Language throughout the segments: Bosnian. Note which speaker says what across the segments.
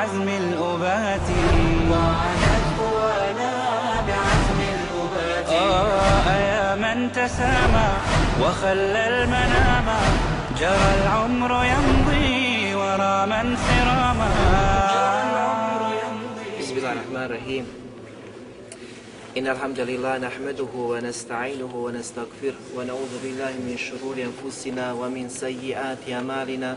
Speaker 1: بعزم الأبات. وعادت قوانا بعزم الأبات آه يا من تسامى وخلى المنام. جرى العمر يمضي ورا من سراما.
Speaker 2: بسم الله الرحمن الرحيم. إن الحمد لله نحمده ونستعينه ونستغفره ونعوذ بالله من شرور أنفسنا ومن سيئات أعمالنا.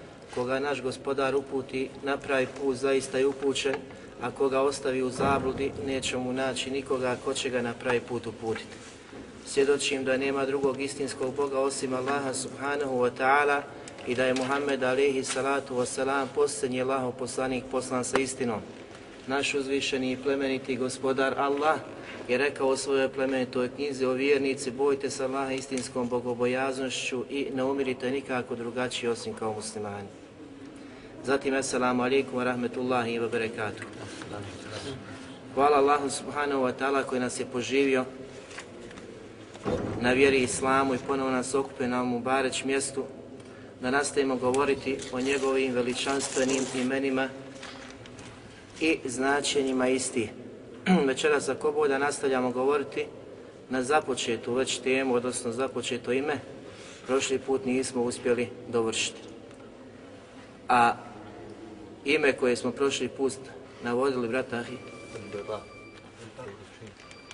Speaker 2: koga naš gospodar uputi napravi put zaista je upućen, a koga ostavi u zabludi neće mu naći nikoga ko će ga na pravi put uputiti. Svjedočim da nema drugog istinskog Boga osim Allaha subhanahu wa ta'ala i da je Muhammed alaihi salatu wa salam posljednji Allahov poslanik poslan sa istinom. Naš uzvišeni i plemeniti gospodar Allah je rekao u svojoj plemenitoj knjizi o vjernici, bojte se Allaha istinskom bogobojaznošću i ne umirite nikako drugačiji osim kao muslimani. Zatim, assalamu alaikum wa rahmetullahi wa barakatuh. Hvala Allahu subhanahu wa ta'ala koji nas je poživio na vjeri islamu i ponovo nas okupio na ovom bareć mjestu da nastavimo govoriti o njegovim veličanstvenim imenima i značenjima isti. Večeras za kobo da nastavljamo govoriti na započetu već temu, odnosno započeto ime, prošli put nismo uspjeli dovršiti. A ime koje smo prošli put navodili, brat Ahi?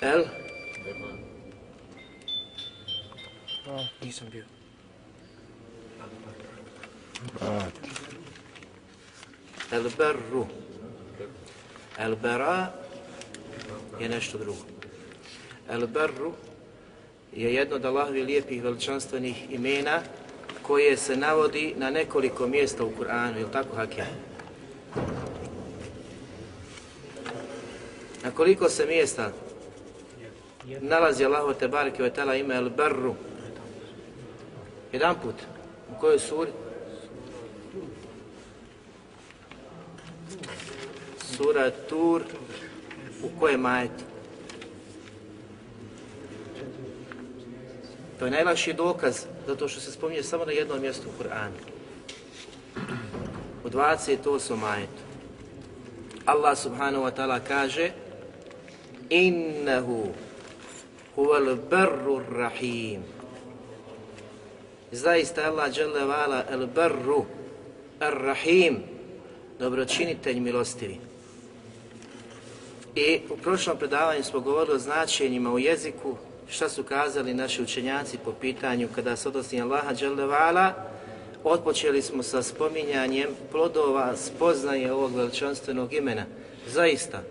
Speaker 2: El? Nisam bio. El berru. El bera je nešto drugo. El berru je jedno od Allahovi lijepih veličanstvenih imena koje se navodi na nekoliko mjesta u Kur'anu, je tako Hakim? Na koliko se mjesta nalazi Allahu te bareke ve tala ime El Berru? Jedan put. U kojoj suri? Sura Tur. U kojem majetu? To je najlakši dokaz, zato što se spominje samo na jednom mjestu u Kur'anu. U 28. majetu. Allah subhanahu wa ta'ala kaže Innehu huval berru rahim. Zaista Allah dželle vala el berru ar rahim dobročinitelj milostivi. I u prošlom predavanju smo govorili o značenjima u jeziku, šta su kazali naši učenjaci po pitanju kada se odnosi Allaha dželle vala, Otpočeli smo sa spominjanjem plodova spoznaje ovog veličanstvenog imena. Zaista,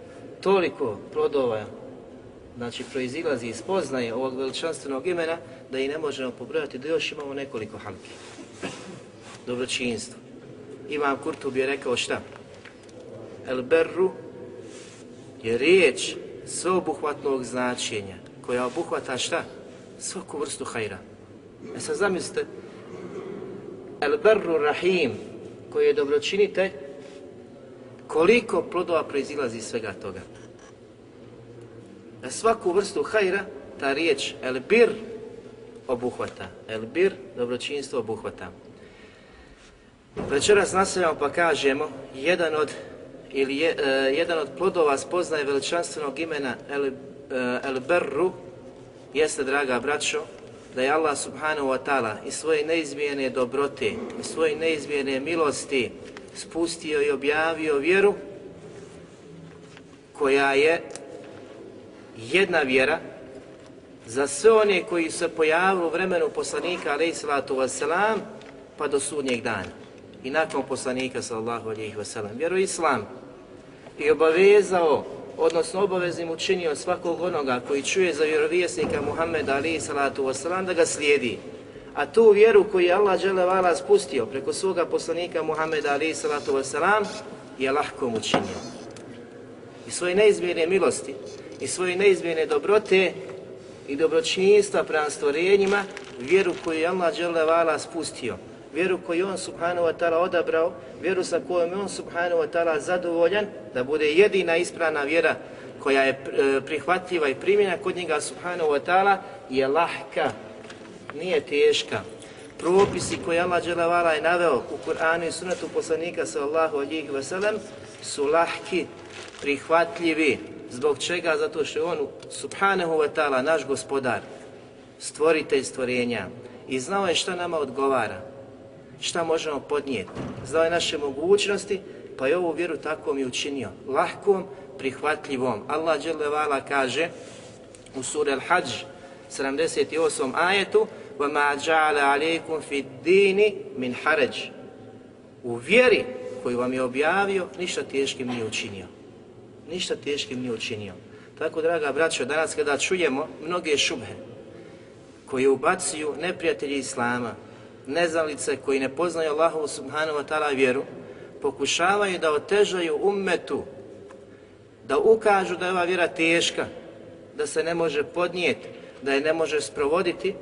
Speaker 2: toliko plodova znači proizilazi iz spoznaje ovog veličanstvenog imena da i ne možemo pobrojati da još imamo nekoliko halki. Dobročinstvo. Imam Kurtub je rekao šta? El berru je riječ sveobuhvatnog značenja koja obuhvata šta? Svaku vrstu hajra. E sad zamislite, El berru rahim koji je dobročinitelj koliko plodova proizilazi iz svega toga. Na svaku vrstu hajra ta riječ el bir obuhvata. El bir, dobročinstvo obuhvata. Večeras nastavljamo pa kažemo jedan od ili je, e, jedan od plodova spoznaje veličanstvenog imena El, e, El Berru jeste, draga braćo, da je Allah subhanahu wa ta'ala i svoje neizmijene dobrote, i svoje neizmijene milosti spustio i objavio vjeru koja je jedna vjera za sve one koji se pojavili u vremenu poslanika alaih salatu wasalam pa do sudnjeg dana. I nakon poslanika sallahu alaih wasalam. Vjeru islam i obavezao, odnosno obaveznim učinio svakog onoga koji čuje za vjerovijesnika Muhammeda alaih salatu wasalam da ga slijedi. A tu vjeru koju je Allah dželevala spustio preko svoga poslanika Muhammeda alaih salatu wasalam je lahko učinio. I svoje neizmjerne milosti i svoje neizmjene dobrote i dobročinjstva prema stvorenjima, vjeru koju je Allah dželevala spustio, vjeru koju on subhanahu wa ta'ala odabrao, vjeru sa kojom je on subhanahu wa ta'ala zadovoljan, da bude jedina ispravna vjera koja je e, prihvatljiva i primjena kod njega subhanahu wa ta'ala, je lahka, nije teška. Propisi koje Allah dželevala je naveo u Kur'anu i sunatu poslanika sallahu alihi sellem su lahki, prihvatljivi, Zbog čega? Zato što je on, subhanahu wa ta'ala, naš gospodar, stvoritelj stvorenja i znao je šta nama odgovara, šta možemo podnijeti. Znao je naše mogućnosti, pa je ovu vjeru tako mi učinio. Lahkom, prihvatljivom. Allah dželevala kaže u suri Al-Hajj, 78. ajetu, وَمَا جَعَلَ عَلَيْكُمْ فِي الدِّينِ مِنْ حَرَجِ U vjeri koju vam je objavio, ništa teškim nije učinio ništa teškim nije učinio. Tako, draga braćo, danas kada čujemo mnoge šubhe koje ubacuju neprijatelji Islama, neznalice koji ne poznaju Allahu subhanahu wa ta'ala vjeru, pokušavaju da otežaju ummetu, da ukažu da je ova vjera teška, da se ne može podnijeti, da je ne može sprovoditi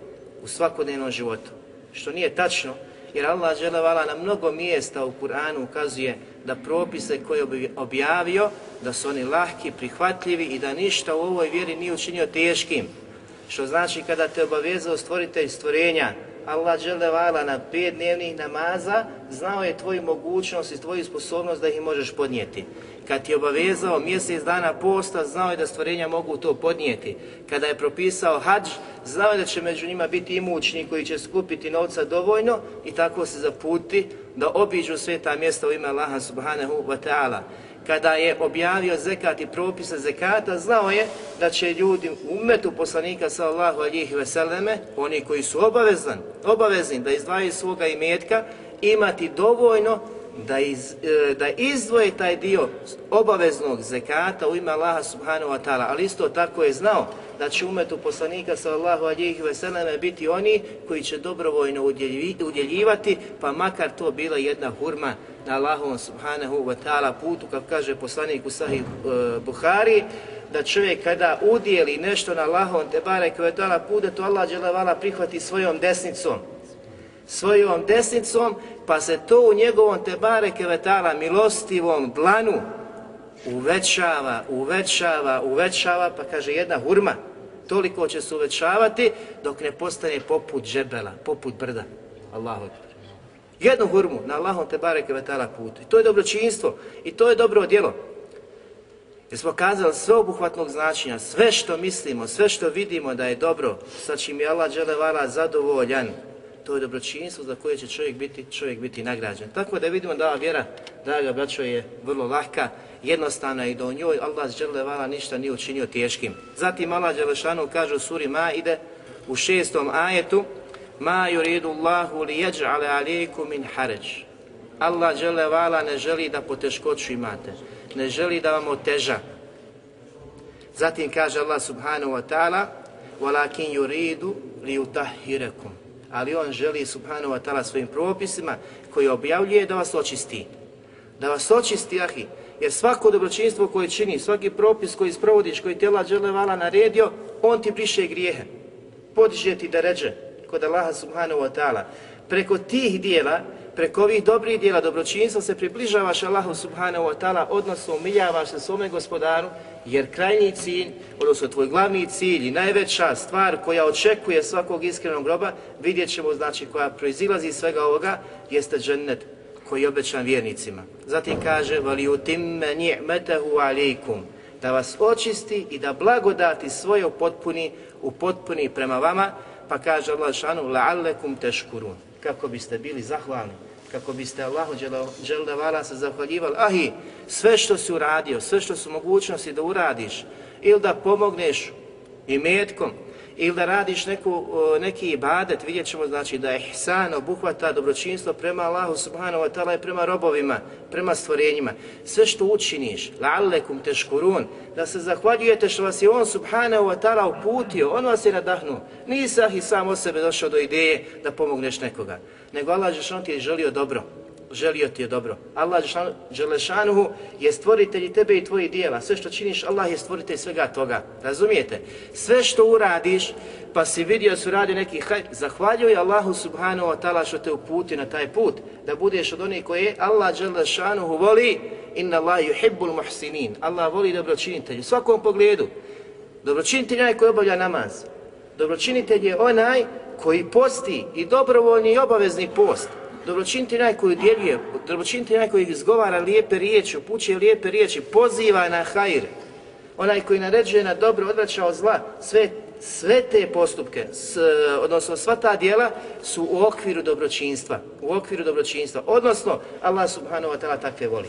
Speaker 2: u svakodnevnom životu. Što nije tačno, jer Allah dželevala na mnogo mjesta u Kur'anu ukazuje da propise koje je objavio, da su oni lahki, prihvatljivi i da ništa u ovoj vjeri nije učinio teškim. Što znači kada te obavezao stvoritelj stvorenja, Allah dželevala na pet dnevnih namaza, znao je tvoju mogućnost i tvoju sposobnost da ih možeš podnijeti. Kad ti je obavezao mjesec dana posta, znao je da stvorenja mogu to podnijeti. Kada je propisao hađ, znao je da će među njima biti imućni koji će skupiti novca dovoljno i tako se zaputi da obiđu sve ta mjesta u ime Allaha subhanahu wa ta'ala. Kada je objavio zekat i propise zekata, znao je da će ljudi u umetu poslanika sallahu alihi veseleme, oni koji su obavezan, obavezni da izdvaju svoga imetka, imati dovoljno da, iz, e, da izdvoje taj dio obaveznog zekata u ime Allaha subhanahu wa ta'ala, ali isto tako je znao da će umetu poslanika sallallahu alihi veseleme biti oni koji će dobrovoljno udjeljivati, pa makar to bila jedna hurma na Allahovom subhanahu wa ta'ala putu, kako kaže poslanik u sahih uh, Buhari, da čovjek kada udjeli nešto na Allahovom te barek ve ta'ala put, da to Allah dželevala prihvati svojom desnicom, svojom desnicom, pa se to u njegovom tebare kevetala milostivom dlanu uvećava, uvećava, uvećava, pa kaže jedna hurma, toliko će se uvećavati dok ne postane poput džebela, poput brda. Allahu Jednu hurmu na Allahom te bareke vetala putu. I to je dobročinstvo i to je dobro djelo. Jer smo kazali sve obuhvatnog značenja, sve što mislimo, sve što vidimo da je dobro, sa čim je Allah dželevala zadovoljan, to je dobročinstvo za koje će čovjek biti, čovjek biti nagrađen. Tako da vidimo da ova vjera, draga braćo, je vrlo lahka, jednostavna i do njoj Allah dželevala ništa nije učinio teškim. Zatim Allah dželešanu kaže u suri Maide u šestom ajetu Ma yuridu Allahu li yaj'ala alaykum min haraj. Allah dželevala ne želi da poteškoću imate, ne želi da vam oteža. Zatim kaže Allah subhanahu wa ta'ala walakin yuridu li yutahhirakum ali on želi subhanahu wa ta'ala svojim propisima koji objavljuje da vas očisti. Da vas očisti, ahi, jer svako dobročinstvo koje čini, svaki propis koji sprovodiš, koji tela žele vala naredio, on ti priše grijehe. Podiže ti da ređe kod Allaha subhanahu wa ta'ala. Preko tih dijela, preko ovih dobrih dijela dobročinstva se približavaš Allahu subhanahu wa ta'ala, odnosno umiljavaš se svome gospodaru Jer krajnji cilj, odnosno tvoj glavni cilj i najveća stvar koja očekuje svakog iskrenog groba, vidjet ćemo, znači, koja proizilazi iz svega ovoga, jeste džennet koji je obećan vjernicima. Zatim kaže, vali utimme ni'metahu alikum, da vas očisti i da blagodati svoje upotpuni, upotpuni prema vama, pa kaže Allah šanu, la'allekum teškurun, kako biste bili zahvalni, kako biste Allahu dželjavala se zahvaljivali, ahi, sve što si uradio, sve što su mogućnosti da uradiš, ili da pomogneš i metkom, ili da radiš neku, neki ibadet, vidjet ćemo znači da je ihsan obuhvata dobročinstvo prema Allahu subhanahu wa ta'ala i prema robovima, prema stvorenjima. Sve što učiniš, la'allekum teškurun, da se zahvaljujete što vas je On subhanahu wa ta'ala uputio, On vas je nadahnuo. Nisah i sam o sebe došao do ideje da pomogneš nekoga, nego Allah Žešan ti je želio dobro želio ti je dobro. Allah Đelešanuhu je stvoritelj tebe i tvojih dijela. Sve što činiš, Allah je stvoritelj svega toga. Razumijete? Sve što uradiš, pa si vidio su radi neki hajr, zahvaljuj Allahu subhanahu wa ta'ala što te uputi na taj put, da budeš od onih koje Allah Đelešanuhu voli, inna Allah yuhibbul muhsinin. Allah voli dobročinitelj u svakom pogledu. Dobročinitelj je onaj koji obavlja namaz. Dobročinitelj je onaj koji posti i dobrovoljni i obavezni post dobročiniti onaj koji udjeljuje, dobročiniti onaj koji izgovara lijepe riječi, upućuje lijepe riječi, poziva na hajr, onaj koji naređuje na dobro, odvraća od zla, sve, sve te postupke, s, odnosno sva ta dijela su u okviru dobročinstva, u okviru dobročinstva, odnosno Allah subhanahu wa ta'ala takve voli.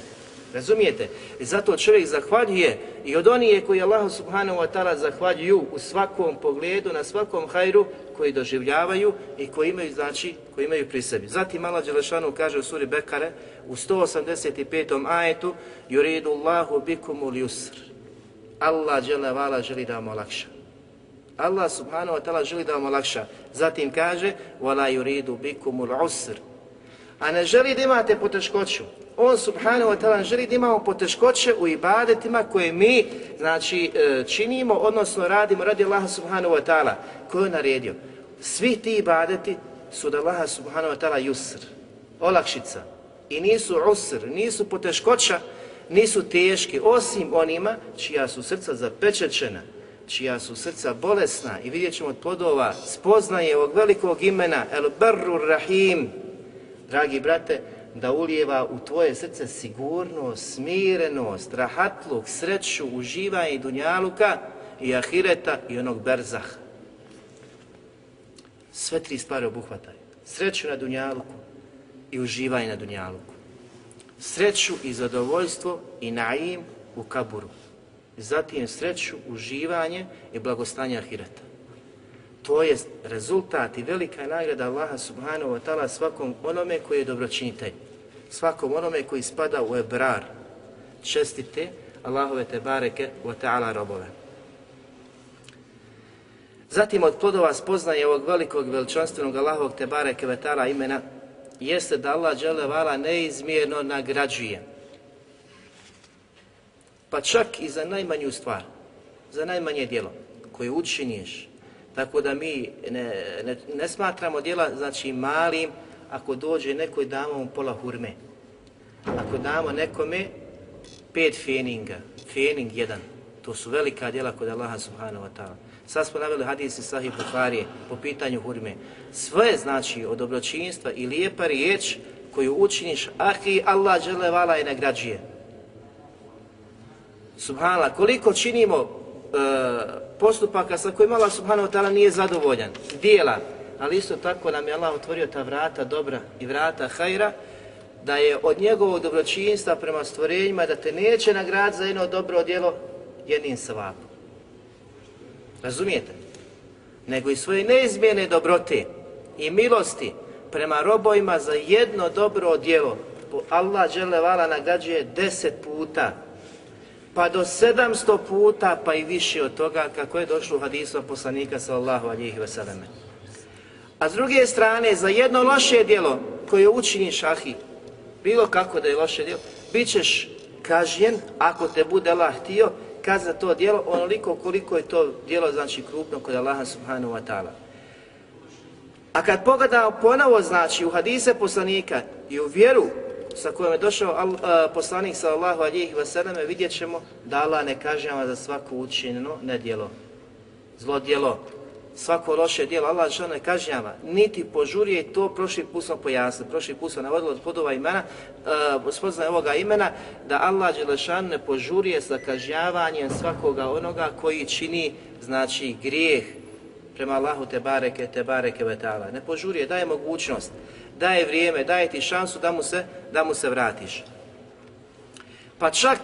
Speaker 2: Razumijete? I zato čovjek zahvaljuje i od onije koji Allah subhanahu wa ta'ala zahvaljuju u svakom pogledu, na svakom hajru koji doživljavaju i koji imaju, znači, koji imaju pri sebi. Zatim Allah Đelešanu kaže u suri Bekare u 185. ajetu Yuridu Allahu bikumu yusr. Allah Đelevala želi da vam olakša. Allah subhanahu wa ta'ala želi da vam olakša. Zatim kaže وَلَا yuridu بِكُمُ الْعُسْرِ A ne želi da imate poteškoću on subhanahu wa ta'ala želi da imamo poteškoće u ibadetima koje mi znači e, činimo, odnosno radimo radi Allaha subhanahu wa ta'ala koju je naredio. Svi ti ibadeti su da Allaha subhanahu wa ta'ala yusr, olakšica. I nisu usr, nisu poteškoća, nisu teški, osim onima čija su srca zapečečena, čija su srca bolesna i vidjet ćemo od plodova spoznaje ovog velikog imena El Barru Rahim. Dragi brate, da ulijeva u tvoje srce sigurnost, smirenost, rahatluk, sreću, uživanje i dunjaluka i ahireta i onog berzaha. Sve tri stvari obuhvataju. Sreću na dunjaluku i uživanje na dunjaluku. Sreću i zadovoljstvo i naim u kaburu. Zatim sreću, uživanje i blagostanje ahireta. To je rezultat i velika nagrada Allaha subhanahu wa ta'ala svakom onome koji je dobročinitelj svakom onome koji spada u ebrar, čestite Allahove te bareke wa ta'ala robove. Zatim od plodova spoznaje ovog velikog veličanstvenog Allahovog te bareke wa ta'ala imena jeste da Allah džele vala neizmjerno nagrađuje. Pa čak i za najmanju stvar, za najmanje dijelo koje učiniš, tako da mi ne, ne, ne smatramo dijela znači malim, ako dođe neko i damo mu pola hurme. Ako damo nekome pet feninga, fening jedan, to su velika djela kod Allaha subhanahu wa ta'ala. Sad smo naveli hadisi sahih Bukharije po pitanju hurme. Sve znači od dobročinstva i lijepa riječ koju učiniš, ahi Allah žele vala i nagrađuje. Subhanallah, koliko činimo e, postupaka sa kojima Allah subhanahu wa ta'ala nije zadovoljan, dijela, ali isto tako nam je Allah otvorio ta vrata dobra i vrata hajra, da je od njegovog dobročinstva prema stvorenjima da te neće nagrad za jedno dobro djelo jednim savapom. Razumijete? Nego i svoje neizmjene dobrote i milosti prema robojima za jedno dobro djelo Allah džele vala nagrađuje deset puta pa do sedamsto puta pa i više od toga kako je došlo u hadisu poslanika sallallahu alihi wasallam. A s druge strane, za jedno loše djelo koje učini šahi, bilo kako da je loše djelo, bit ćeš kažnjen ako te bude Allah htio, kad za to djelo, onoliko koliko je to djelo, znači krupno kod Allaha subhanahu wa ta'ala. A kad pogledamo ponovo, znači, u hadise poslanika i u vjeru sa kojom je došao al, uh, poslanik sallallahu alihi wasallam, vidjet ćemo da Allah ne kažnjava za svako učinjeno nedjelo, zlo djelo, svako loše djelo Allah što ne kažnjava, niti požurije to prošli put smo pojasnili, prošli put smo navodili od podova imena, uh, spoznaje ovoga imena, da Allah Đelešan ne požurije sa kažnjavanjem svakoga onoga koji čini, znači, grijeh prema Allahu te bareke, te bareke vetala. Ne požurije, daje mogućnost. daje vrijeme, daje ti šansu da mu se, da mu se vratiš. Pa čak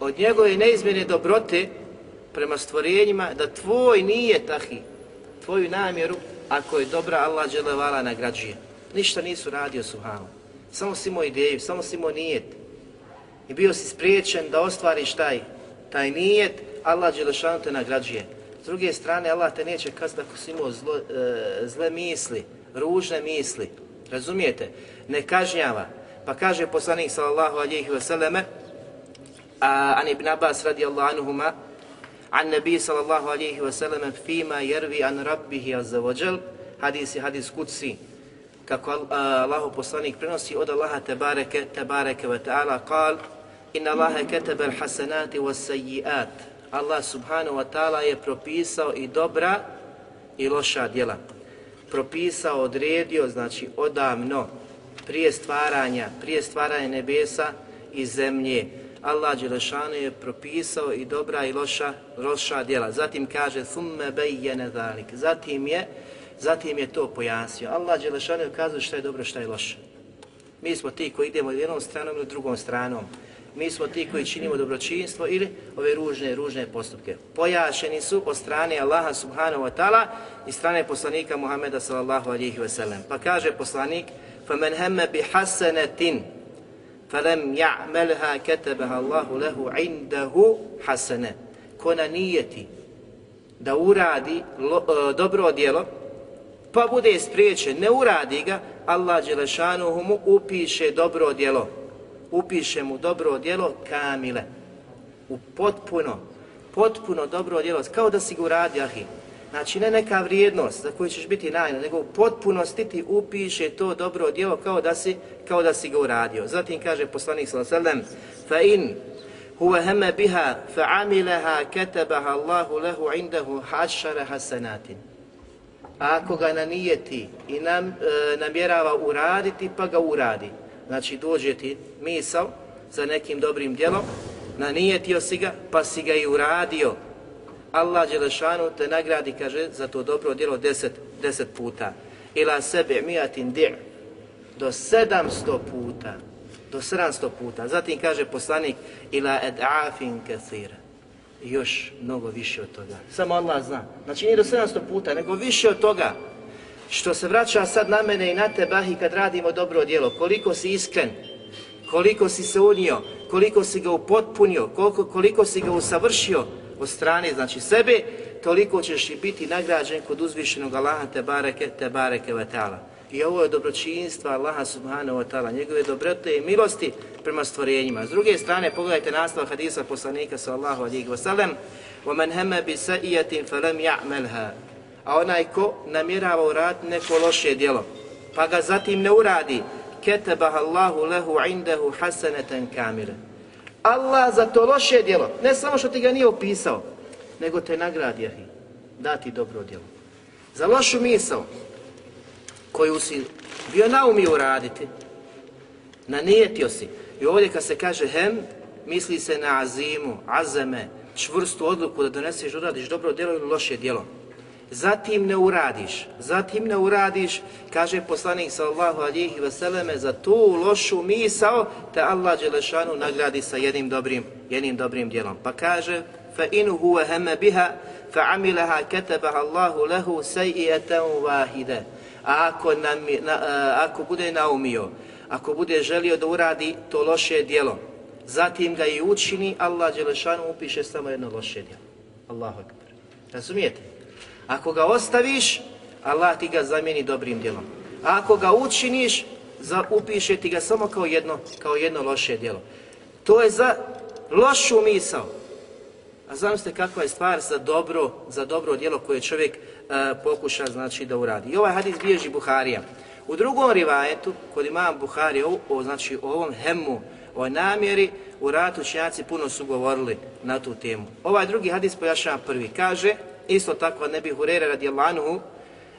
Speaker 2: od njegove neizmjene dobrote prema stvorenjima da tvoj nije tahi, tvoju namjeru, ako je dobra, Allah dželevala nagrađuje. Ništa nisu radio suhano. Samo si imao ideju, samo si imao nijet. I bio si spriječen da ostvariš taj, taj nijet, Allah dželešanu te nagrađuje. S druge strane, Allah te neće kazati ako si imao zlo, e, zle misli, ružne misli. Razumijete? Ne kažnjava. Pa kaže poslanik sallallahu alihi wasallame, a, an ibn Abbas radijallahu anhuma, an nabi sallallahu alaihi wa sallam fima jervi an rabbihi azza wa jal, hadis je hadis kutsi, kako Allahu poslanik prenosi od Allaha tebareke, tebareke wa ta'ala, kal, inna Allahe ketebe al hasanati wa saji'at. Allah subhanahu wa ta'ala je propisao i dobra i loša djela. Propisao, odredio, znači odavno, prije stvaranja, prije stvaranja nebesa i zemlje. Allah Đelešanu je propisao i dobra i loša, loša djela. Zatim kaže, thumme bejjene dalik. Zatim je, zatim je to pojasnio. Allah Đelešanu je kazao šta je dobro, šta je loše. Mi smo ti koji idemo jednom stranom ili drugom stranom. Mi smo ti koji činimo dobročinstvo ili ove ružne, ružne postupke. Pojašeni su od strane Allaha subhanahu wa ta'ala i strane poslanika Muhammeda sallallahu alihi wa sallam. Pa kaže poslanik, فَمَنْ هَمَّ بِحَسَنَةٍ فَلَمْ يَعْمَلْهَا كَتَبَهَا اللَّهُ لَهُ عِنْدَهُ حَسَنَ Ko na nijeti da uradi lo, e, dobro djelo, pa bude spriječen, ne uradi ga, Allah Đelešanuhu mu upiše dobro djelo. Upiše mu dobro djelo kamile. U potpuno, potpuno dobro djelo, kao da si ga uradi, ahi. Znači ne neka vrijednost za koju ćeš biti najna, nego u potpunosti ti upiše to dobro djelo kao da si, kao da si ga uradio. Zatim kaže poslanik s.a.v. Fa in huwa hama biha fa amilaha katabaha Allahu lahu indahu hashara hasanatin. Ako ga nanijeti i nam, e, namjerava uraditi, pa ga uradi. Znači dođe ti misao za nekim dobrim djelom, nanijetio si ga, pa si ga i uradio, Allah Đelešanu te nagradi, kaže, za to dobro djelo deset, deset puta. Ila sebe mijatin di' Do sedamsto puta. Do sedamsto puta. Zatim kaže poslanik, ila ed'afin kathira. Još mnogo više od toga. Samo Allah zna. Znači nije do sedamsto puta, nego više od toga. Što se vraća sad na mene i na te, i kad radimo dobro djelo. Koliko si iskren, koliko si se unio, koliko si ga upotpunio, koliko, koliko si ga usavršio, od strane, znači sebe, toliko ćeš i biti nagrađen kod uzvišenog Allaha te bareke, te bareke wa ta'ala. I ovo je dobročinstva Allaha subhanahu wa ta'ala, njegove dobrote i milosti prema stvorenjima. S druge strane, pogledajte nastav hadisa poslanika sallahu alihi wa sallam, وَمَنْ هَمَ بِسَئِيَةٍ فَلَمْ يَعْمَلْهَا A onaj ko namjerava uraditi neko loše djelo, pa ga zatim ne uradi, كَتَبَهَ اللَّهُ لَهُ عِنْدَهُ حَسَنَةً كَامِلًا Allah za to loše djelo, ne samo što ti ga nije opisao, nego te nagradi, ahi, dati dobro djelo. Za lošu misao koju si bio naumio uraditi, nanijetio si. I ovdje kad se kaže hem, misli se na azimu, azeme, čvrstu odluku da doneseš, uradiš dobro djelo ili loše djelo zatim ne uradiš, zatim ne uradiš, kaže poslanik sallallahu alihi veseleme, za tu lošu misao, te Allah Đelešanu nagradi sa jednim dobrim, jednim dobrim djelom. Pa kaže, fa in huwa hama biha, fa amilaha katabaha Allahu lahu sayi'atan wahida. A ako, nam, na, ako bude naumio, ako bude želio da uradi to loše djelo, zatim ga i učini, Allah Đelešanu upiše samo jedno loše djelo. Allahu akbar. Razumijete? Ako ga ostaviš, Allah ti ga zamijeni dobrim djelom. A ako ga učiniš, za, upiše ti ga samo kao jedno, kao jedno loše djelo. To je za lošu misao. A zamislite kakva je stvar za dobro, za dobro djelo koje čovjek uh, pokuša znači da uradi. I ovaj hadis bježi Buharija. U drugom rivajetu, kod imam Buharija, o, o, znači o ovom hemu, o namjeri, u ratu činjaci puno su govorili na tu temu. Ovaj drugi hadis pojašnjava prvi. Kaže, Isto tako Nebi Hurere radijallahu anhu,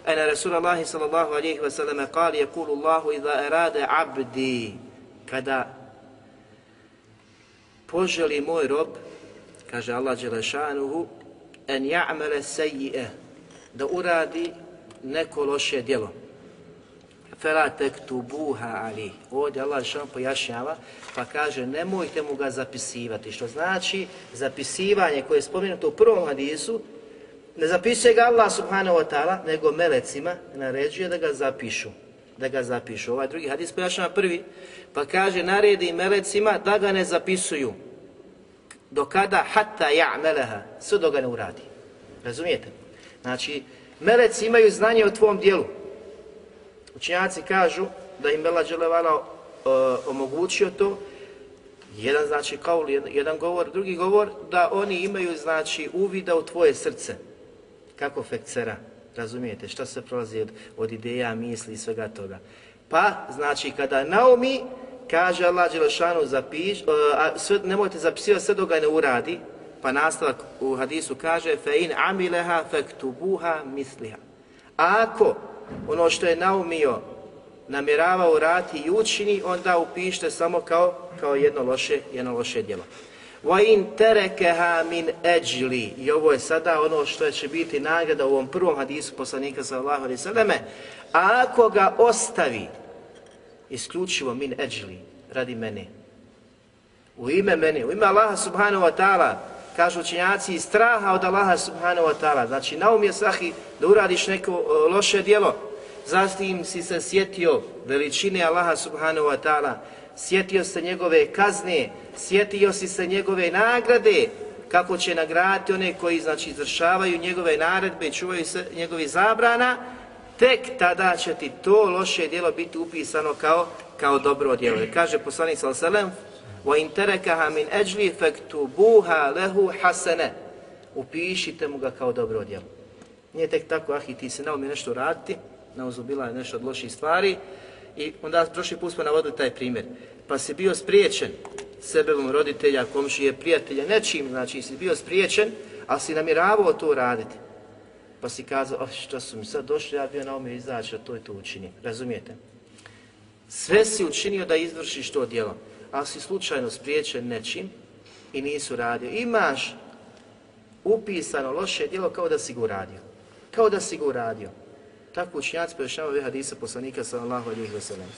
Speaker 2: Ena Rasulallahi sallallahu alaihi wa sallam kali je kulu Allahu idha erade abdi kada poželi moj rob, kaže Allah Đelešanuhu, en ja'mele sejji'e, da uradi neko loše djelo. fela tektubuha ali. Ovdje Allah što pojašnjava, pa kaže nemojte mu ga zapisivati, što znači zapisivanje koje je spomenuto u prvom hadisu, ne zapisuje ga Allah subhanahu wa ta'ala, nego melecima naređuje da ga zapišu. Da ga zapišu. Ovaj drugi hadis pojašnjava prvi, pa kaže naredi melecima da ga ne zapisuju. Do kada hatta ja'meleha, sve do ga ne uradi. Razumijete? Znači, meleci imaju znanje o tvom dijelu. Učinjaci kažu da im Bela Đelevala e, omogućio to, jedan znači kao jedan govor, drugi govor, da oni imaju znači uvida u tvoje srce, kako fekcera, razumijete, šta se prolazi od, od ideja, misli i svega toga. Pa, znači, kada Naomi kaže Allah Đelešanu, zapiš, uh, a sve, nemojte zapisivati sve dok ga ne uradi, pa nastavak u hadisu kaže fe in amileha fektubuha misliha. A ako ono što je naumio namjeravao rati i učini, onda upište samo kao, kao jedno loše, jedno loše djelo. Wa in terekeha min eđli. I ovo je sada ono što će biti nagrada u ovom prvom hadisu poslanika sallallahu alaihi sallame. A ako ga ostavi, isključivo min eđli, radi mene, u ime mene, u ime Allaha subhanahu wa ta'ala, kažu učenjaci, straha od Allaha subhanahu wa ta'ala. Znači, naum je sahi da uradiš neko e, loše djelo, zatim si se sjetio veličine Allaha subhanahu wa ta'ala, sjetio se njegove kazne, sjetio si se njegove nagrade, kako će nagraditi one koji znači izvršavaju njegove naredbe, čuvaju se njegovi zabrana, tek tada će ti to loše djelo biti upisano kao kao dobro djelo. Kaže poslanik sallallahu alejhi ve sellem: "Wa interaka min ajli faktubuha lahu hasana." Upišite mu ga kao dobro djelo. Nije tek tako, ah, i ti se nao mi nešto raditi, nao zubila je nešto od loših stvari, i onda prošli put smo navodili taj primjer. Pa si bio spriječen sebevom roditelja, komšije, prijatelja, nečim, znači si bio spriječen, ali si namiravao to raditi. Pa si kazao, oh, što su mi sad došli, ja bio na ome izaći, to je to učini. Razumijete? Sve si učinio da izvršiš to djelo ali si slučajno spriječen nečim i nisu radio. Imaš upisano loše djelo kao da si ga uradio. Kao da si ga uradio. Tako učinjaci pojašnjava ove hadisa poslanika sallallahu alihi wasallam.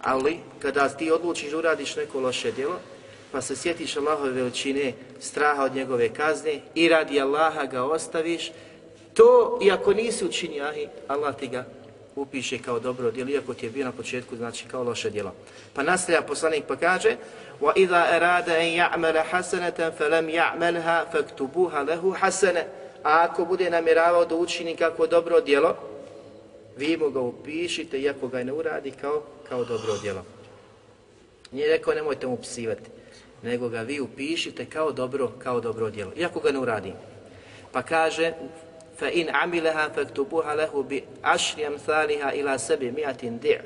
Speaker 2: Ali, kada ti odlučiš da uradiš neko loše djelo, pa se sjetiš Allahove veličine, straha od njegove kazne i radi Allaha ga ostaviš, to, iako nisi učinio, Allah ti ga upiše kao dobro djelo, iako ti je bio na početku, znači kao loše djelo. Pa nastavlja poslanik pa kaže وَإِذَا أَرَادَ أَنْ يَعْمَلَ حَسَنَةً فَلَمْ يَعْمَلْهَا فَكْتُبُوهَ لَهُ حَسَنَ A ako bude namjeravao da učini kako dobro djelo, vi mu ga upišite i ako ga ne uradi kao, kao dobro djelo. Nije rekao nemojte mu psivati, nego ga vi upišite kao dobro, kao dobro djelo, i ako ga ne uradi. Pa kaže, fa in amilaha faktubuha lehu bi ashriyam thaliha ila sebi mi'atin di'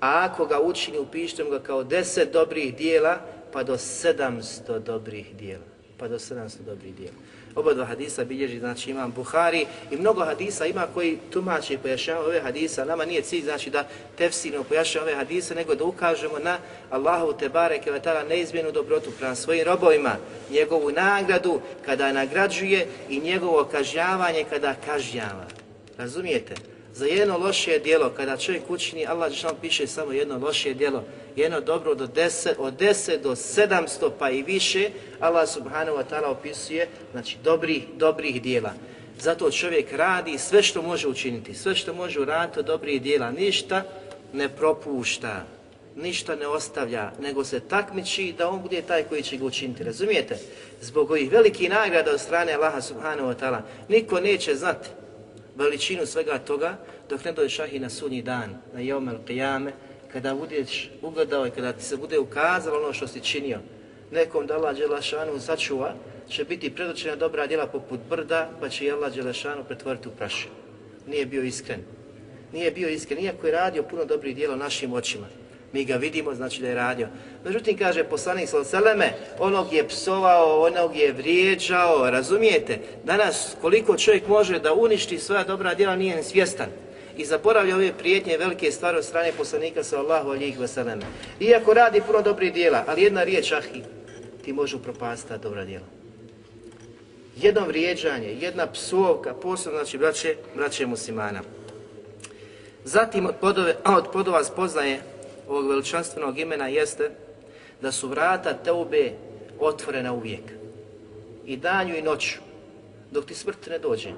Speaker 2: a ako ga učini upišite mu ga kao deset dobrih dijela pa do sedamsto dobrih dijela pa do sedamsto dobrih dijela Oba dva hadisa bilježi, znači imam Buhari i mnogo hadisa ima koji tumače i pojašnjava ove hadisa. Nama nije cilj znači da tefsirno pojašnjava ove hadise, nego da ukažemo na Allahu te bareke ve taala neizmjenu dobrotu prema svojim robovima, njegovu nagradu kada nagrađuje i njegovo kažnjavanje kada kažnjava. Razumijete? Za jedno loše djelo, kada čovjek učini, Allah Žešan piše samo jedno loše djelo, jedno dobro do 10, od 10 do 700 pa i više, Allah subhanahu wa ta'ala opisuje, znači dobrih, dobrih dijela. Zato čovjek radi sve što može učiniti, sve što može uraditi od dobrih dijela, ništa ne propušta, ništa ne ostavlja, nego se takmiči da on bude taj koji će ga učiniti, razumijete? Zbog ovih velikih nagrada od strane Allaha subhanahu wa ta'ala, niko neće znati veličinu svega toga dok ne dođeš ahi na sunji dan, na jomel qiyame, kada budeš ugledao i kada ti se bude ukazalo ono što si činio, nekom da Allah Đelešanu sačuva, će biti predočena dobra djela poput brda, pa će i Allah Đelešanu pretvoriti u prašinu. Nije bio iskren. Nije bio iskren, iako je radio puno dobrih djela našim očima. Mi ga vidimo, znači da je radio. Međutim, kaže poslanik Salseleme, onog je psovao, onog je vrijeđao, razumijete? Danas, koliko čovjek može da uništi svoja dobra djela, nije svjestan i zaboravlja ove prijetnje velike stvari od strane poslanika sallahu alijih vseleme. Iako radi puno dobrih dijela, ali jedna riječ ahi, ti može upropastiti dobra dijela. Jedno vrijeđanje, jedna psovka, posebno znači braće, braće muslimana. Zatim od podove, od podova spoznaje ovog veličanstvenog imena jeste da su vrata teube otvorena uvijek. I danju i noću, dok ti smrt ne dođe.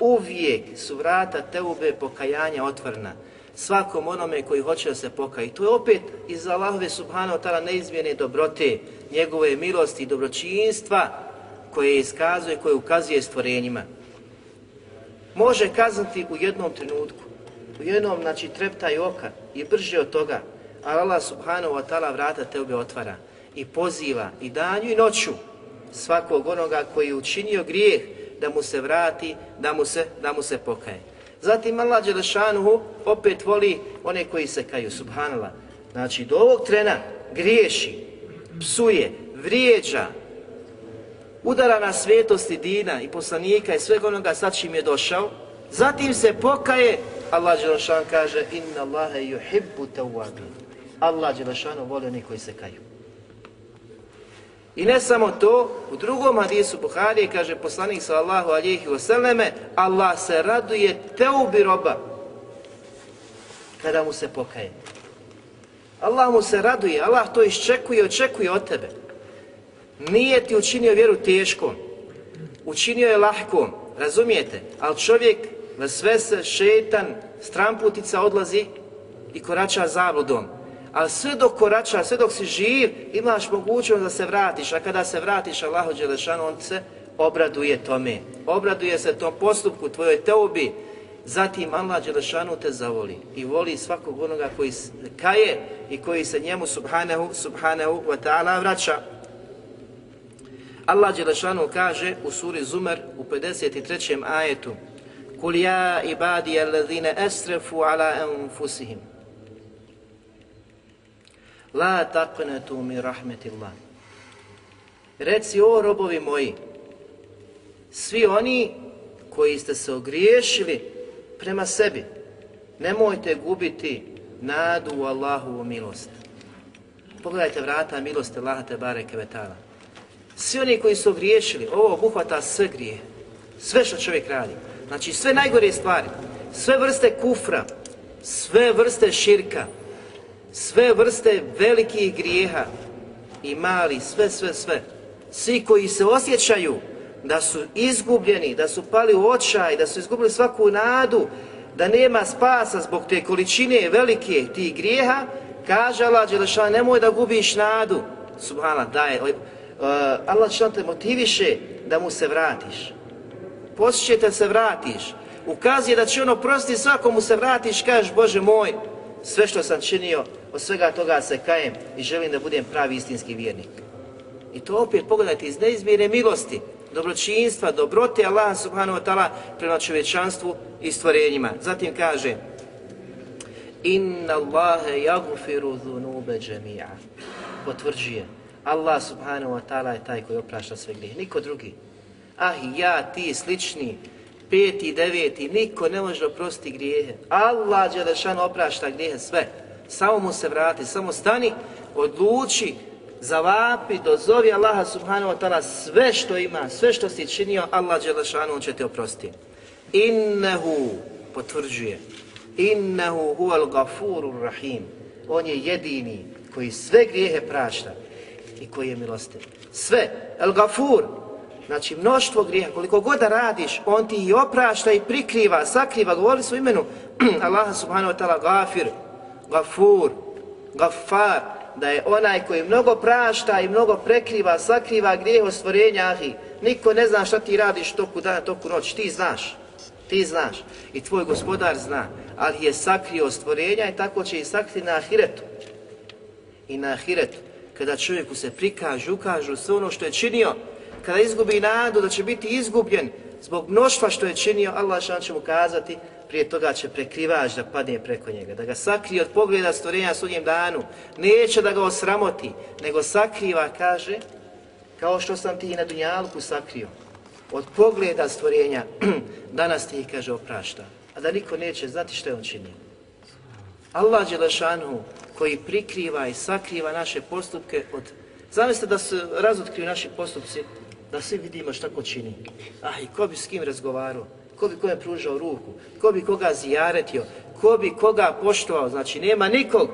Speaker 2: Uvijek su vrata teube pokajanja otvorena svakom onome koji hoće da se pokaje. I to je opet iz Allahove subhanahu ta'ala neizmjene dobrote, njegove milosti i dobročinstva koje iskazuje, koje ukazuje stvorenjima. Može kazati u jednom trenutku, u jednom, znači, treptaj oka i brže od toga, ali Allah subhanahu wa ta'ala vrata tebe otvara i poziva i danju i noću svakog onoga koji je učinio grijeh da mu se vrati, da mu se, da mu se pokaje. Zatim Allah Đelešanuhu opet voli one koji se kaju, subhanallah. Znači, do ovog trena griješi, psuje, vrijeđa, udara na svetosti dina i poslanika i svega onoga sa čim je došao, zatim se pokaje, Allah Đelešan kaže, inna Allahe yuhibbu tawabin. Allah Đelešanu voli oni koji se kaju. I ne samo to, u drugom hadisu Buhari kaže poslanik sallallahu alihi wasallame, Allah se raduje teubi roba kada mu se pokaje. Allah mu se raduje, Allah to iščekuje, očekuje od tebe. Nije ti učinio vjeru teškom, učinio je lahkom, razumijete? Ali čovjek na sve se šetan, stramputica odlazi i korača zabludom ali sve dok korača, sve dok si živ, imaš mogućnost da se vratiš, a kada se vratiš Allahu Đelešanu, on se obraduje tome. Obraduje se tom postupku, tvojoj teobi, zatim Allah Đelešanu te zavoli i voli svakog onoga koji kaje i koji se njemu subhanahu, subhanahu wa ta'ala vraća. Allah Đelešanu kaže u suri Zumer u 53. ajetu Kul ja ibadija alladhina asrafu ala anfusihim La taqnetu mi rahmetillah. Reci, o robovi moji, svi oni koji ste se ogriješili prema sebi, nemojte gubiti nadu u Allahovu milost. Pogledajte vrata milosti Allaha te bareke vetala. Svi oni koji su ogriješili, ovo obuhvata sve grije, sve što čovjek radi. Znači sve najgore stvari, sve vrste kufra, sve vrste širka, sve vrste velikih grijeha i mali, sve, sve, sve. Svi koji se osjećaju da su izgubljeni, da su pali u očaj, da su izgubili svaku nadu, da nema spasa zbog te količine velike tih grijeha, kaže Allah Đelešan, nemoj da gubiš nadu. Subhana, daje. uh, e, Allah Đelešan te motiviše da mu se vratiš. Posjeće se vratiš. Ukazuje da će ono prosti svakomu se vratiš, kažeš Bože moj, sve što sam činio, od svega toga se kajem i želim da budem pravi istinski vjernik. I to opet pogledajte iz neizmjene milosti, dobročinstva, dobrote Allah subhanahu wa ta'ala prema čovječanstvu i stvorenjima. Zatim kaže Inna Allahe jagufiru dhunube džemija. Potvrđuje. Allah subhanahu wa ta'ala je taj koji oprašta sve grije. Niko drugi. Ah, ja, ti, slični, peti, deveti, niko ne može oprostiti grijehe. Allah Đelešan oprašta grijehe sve. Samo mu se vrati, samo stani, odluči, zavapi, dozovi Allaha subhanahu wa ta'ala sve što ima, sve što si činio, Allah Đelešanu će te oprostiti. Innehu, potvrđuje, innehu huval gafurur rahim. On je jedini koji sve grijehe prašta i koji je milostiv. Sve, el gafur, Znači mnoštvo grijeha, koliko god da radiš, on ti i oprašta i prikriva, sakriva, govorili su imenu Allaha subhanahu wa ta'ala gafir, gafur, gafar, da je onaj koji mnogo prašta i mnogo prekriva, sakriva grijeh stvorenja, ahi. Niko ne zna šta ti radiš toku dana, toku noć, ti znaš. Ti znaš. I tvoj gospodar zna. Ali je sakrio stvorenja i tako će i sakriti na ahiretu. I na ahiretu, kada čovjeku se prikažu, ukažu sve ono što je činio, kada izgubi nadu da će biti izgubljen zbog mnoštva što je činio, Allah šan će mu kazati, prije toga će prekrivač da padne preko njega, da ga sakrije od pogleda stvorenja sudnjem danu, neće da ga osramoti, nego sakriva, kaže, kao što sam ti i na Dunjalku sakrio, od pogleda stvorenja, danas ti ih, kaže, oprašta, a da niko neće znati što je on činio. Allah Đelešanu, koji prikriva i sakriva naše postupke od Zamislite da se razotkriju naši postupci da svi vidimo šta ko čini. Ah, i ko bi s kim razgovarao? ko bi kome pružao ruku, ko bi koga zijaretio, ko bi koga poštovao, znači nema nikog,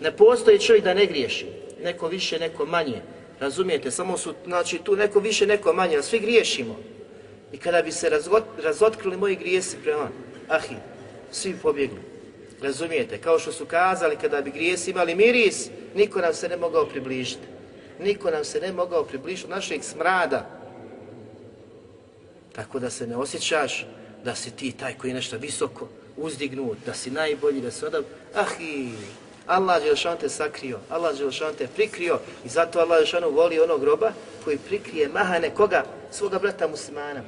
Speaker 2: ne postoji čovjek da ne griješi, neko više, neko manje, razumijete, samo su, znači tu neko više, neko manje, svi griješimo. I kada bi se razgot, razotkrili moji grijesi prema ahi, svi pobjegli. Razumijete, kao što su kazali, kada bi grijesi imali miris, niko nam se ne mogao približiti. Niko nam se ne mogao približiti našeg smrada. Tako da se ne osjećaš da si ti taj koji je nešto visoko uzdignut, da si najbolji, da si Ah, i Allah Đelšan te sakrio, Allah Đelšan te prikrio i zato Allah Đelšanu voli onog roba koji prikrije mahane koga? Svoga brata muslimana.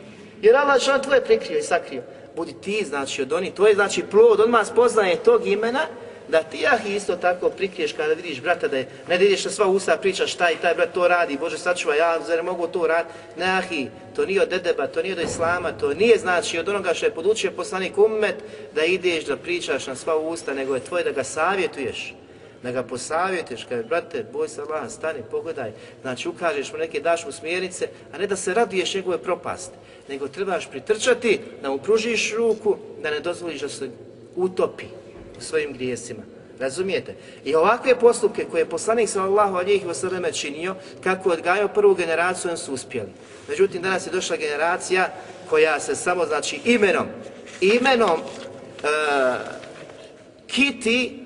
Speaker 2: Jer Allah Đelšan tvoje prikrio i sakrio. Budi ti, znači, od oni, to je znači plod, odmah spoznaje tog imena, da ti ah isto tako prikriješ kada vidiš brata da je, ne da ideš na sva usta pričaš šta i taj brat to radi, Bože sačuva, ja zar mogu to raditi, ne ahi, to nije od dedeba, to nije od islama, to nije znači od onoga što je podučio poslanik ummet da ideš da pričaš na sva usta, nego je tvoje da ga savjetuješ, da ga posavjetuješ, kada brate, boj se Allah, stani, pogledaj, znači ukažeš mu neke, daš mu smjernice, a ne da se raduješ njegove propasti, nego trebaš pritrčati, da mu pružiš ruku, da ne dozvoliš da se utopi, svojim grijesima. Razumijete? I ovakve postupke koje je poslanik sallallahu alihi wasallam činio, kako je odgajao prvu generaciju, on su uspjeli. Međutim, danas je došla generacija koja se samo, znači, imenom, imenom e, uh, kiti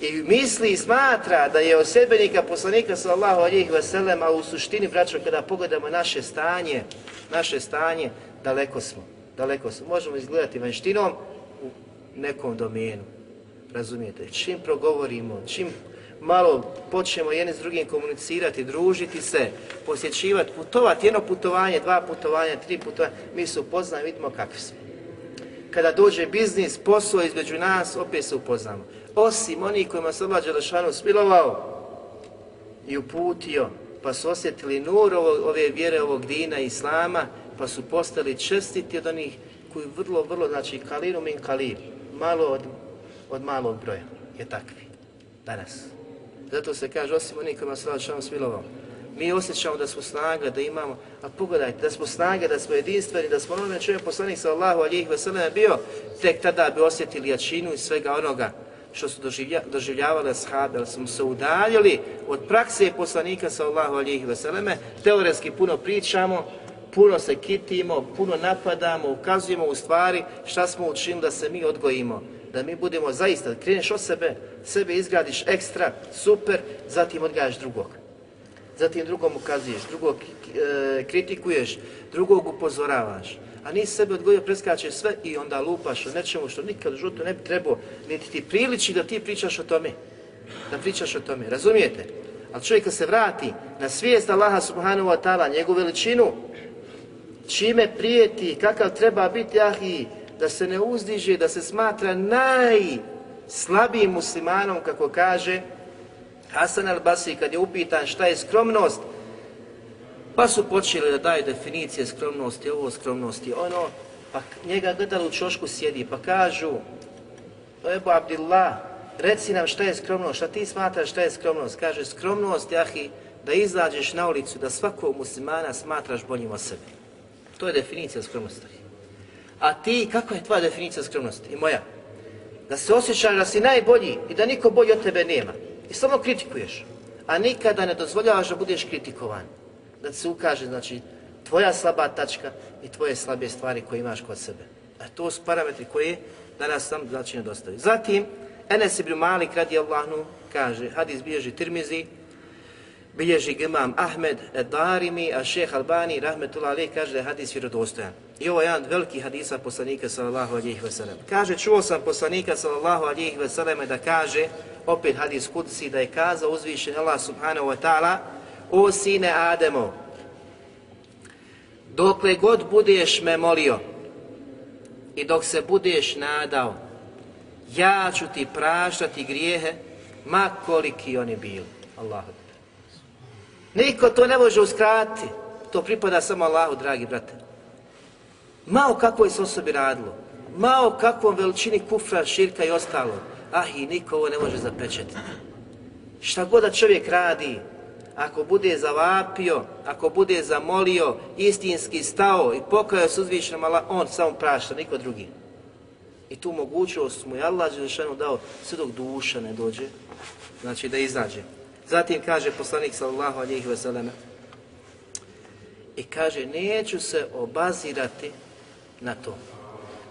Speaker 2: i misli i smatra da je osebenika poslanika sallallahu alihi wasallam, a u suštini, braćo, kada pogledamo naše stanje, naše stanje, daleko smo. Daleko smo. Možemo izgledati vanštinom u nekom domenu razumijete, čim progovorimo, čim malo počnemo jedni s drugim komunicirati, družiti se, posjećivati, putovati, jedno putovanje, dva putovanja, tri putovanja, mi se upoznamo i vidimo kakvi smo. Kada dođe biznis, posao između nas, opet se upoznamo. Osim oni kojima se Allah Đelešanu smilovao i uputio, pa su osjetili nur ovo, ove vjere, ovog dina, islama, pa su postali čestiti od onih koji vrlo, vrlo, znači kaliru min kalir, malo od od malog broja je takvi danas. Zato se kaže, osim onih kojima se Allah smilovao, mi osjećamo da smo snaga, da imamo, a pogledajte, da smo snaga, da smo jedinstveni, da smo onome čovjek poslanik sa Allahu alijih veselene bio, tek tada bi osjetili jačinu i svega onoga što su doživlja, doživljavali ashabi, ali smo se udaljili od prakse poslanika sa Allahu alijih veseleme, teoretski puno pričamo, puno se kitimo, puno napadamo, ukazujemo u stvari šta smo učinili da se mi odgojimo da mi budemo zaista, da kreneš od sebe, sebe izgradiš ekstra, super, zatim odgajaš drugog. Zatim drugom ukazuješ, drugog e, kritikuješ, drugog upozoravaš. A nisi sebe odgojio, preskačeš sve i onda lupaš o nečemu što nikad u životu ne bi trebao, niti ti priliči da ti pričaš o tome. Da pričaš o tome, razumijete? Ali čovjek kad se vrati na svijest Allaha subhanahu wa ta'ala, njegovu veličinu, čime prijeti, kakav treba biti, ah i da se ne uzdiže, da se smatra najslabijim muslimanom, kako kaže Hasan al-Basri, kad je upitan šta je skromnost, pa su počeli da daju definicije skromnosti, ovo skromnosti, ono, pa njega gledali u čošku sjedi, pa kažu, Ebu Abdillah, reci nam šta je skromnost, šta ti smatraš šta je skromnost? Kaže, skromnost, jahi, da izađeš na ulicu, da svakog muslimana smatraš boljim od sebe. To je definicija skromnosti. A ti, kako je tvoja definicija skromnosti i moja? Da se osjećaš da si najbolji i da niko bolji od tebe nema. I samo kritikuješ. A nikada ne dozvoljavaš da budeš kritikovan. Da se ukaže, znači, tvoja slaba tačka i tvoje slabe stvari koje imaš kod sebe. A to su parametri koji danas sam znači nedostaju. Zatim, Enes ibn Malik radi Allahnu kaže, hadis bilježi Tirmizi, bilježi imam Ahmed Darimi, a šeh Albani, rahmetullah alaih, kaže da je hadis vjerodostojan. I ovo je jedan veliki hadisa poslanika sallallahu alihi wasallam. Kaže, čuo sam poslanika sallallahu alihi wasallam da kaže, opet hadis kudsi, da je kazao uzvišen Allah subhanahu wa ta'ala, o sine Ademo, dokle god budeš me molio i dok se budeš nadao, ja ću ti praštati grijehe, ma koliki oni bili. Allahu Niko to ne može uskratiti. To pripada samo Allahu, dragi brate. Mao kako je se osobi radilo. Mao kakvom veličini kufra, širka i ostalo. Ah, i niko ovo ne može zapečetiti. Šta god da čovjek radi, ako bude zavapio, ako bude zamolio, istinski stao i pokajao se uzvišenom Allah, on samo prašta, niko drugi. I tu mogućnost mu je Allah Đelešanu dao sve dok duša ne dođe, znači da izađe. Zatim kaže poslanik sallallahu alihi wasallam i kaže neću se obazirati na to.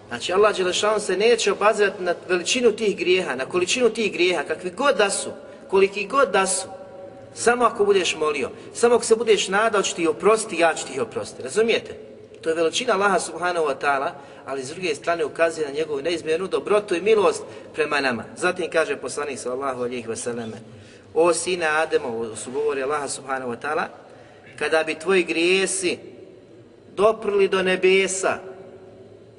Speaker 2: Znači Allah Đelešanu se neće obazirati na veličinu tih grijeha, na količinu tih grijeha, kakvi god da su, koliki god da su, samo ako budeš molio, samo ako se budeš nadao ću ti oprosti, ja ću ti oprosti. Razumijete? To je veličina Allaha subhanahu wa ta'ala, ali s druge strane ukazuje na njegovu neizmjernu dobrotu i milost prema nama. Zatim kaže poslanik sallallahu alihi wasallam, o sine Adema, su govori Allaha subhanahu wa ta'ala, kada bi tvoji grijesi doprli do nebesa,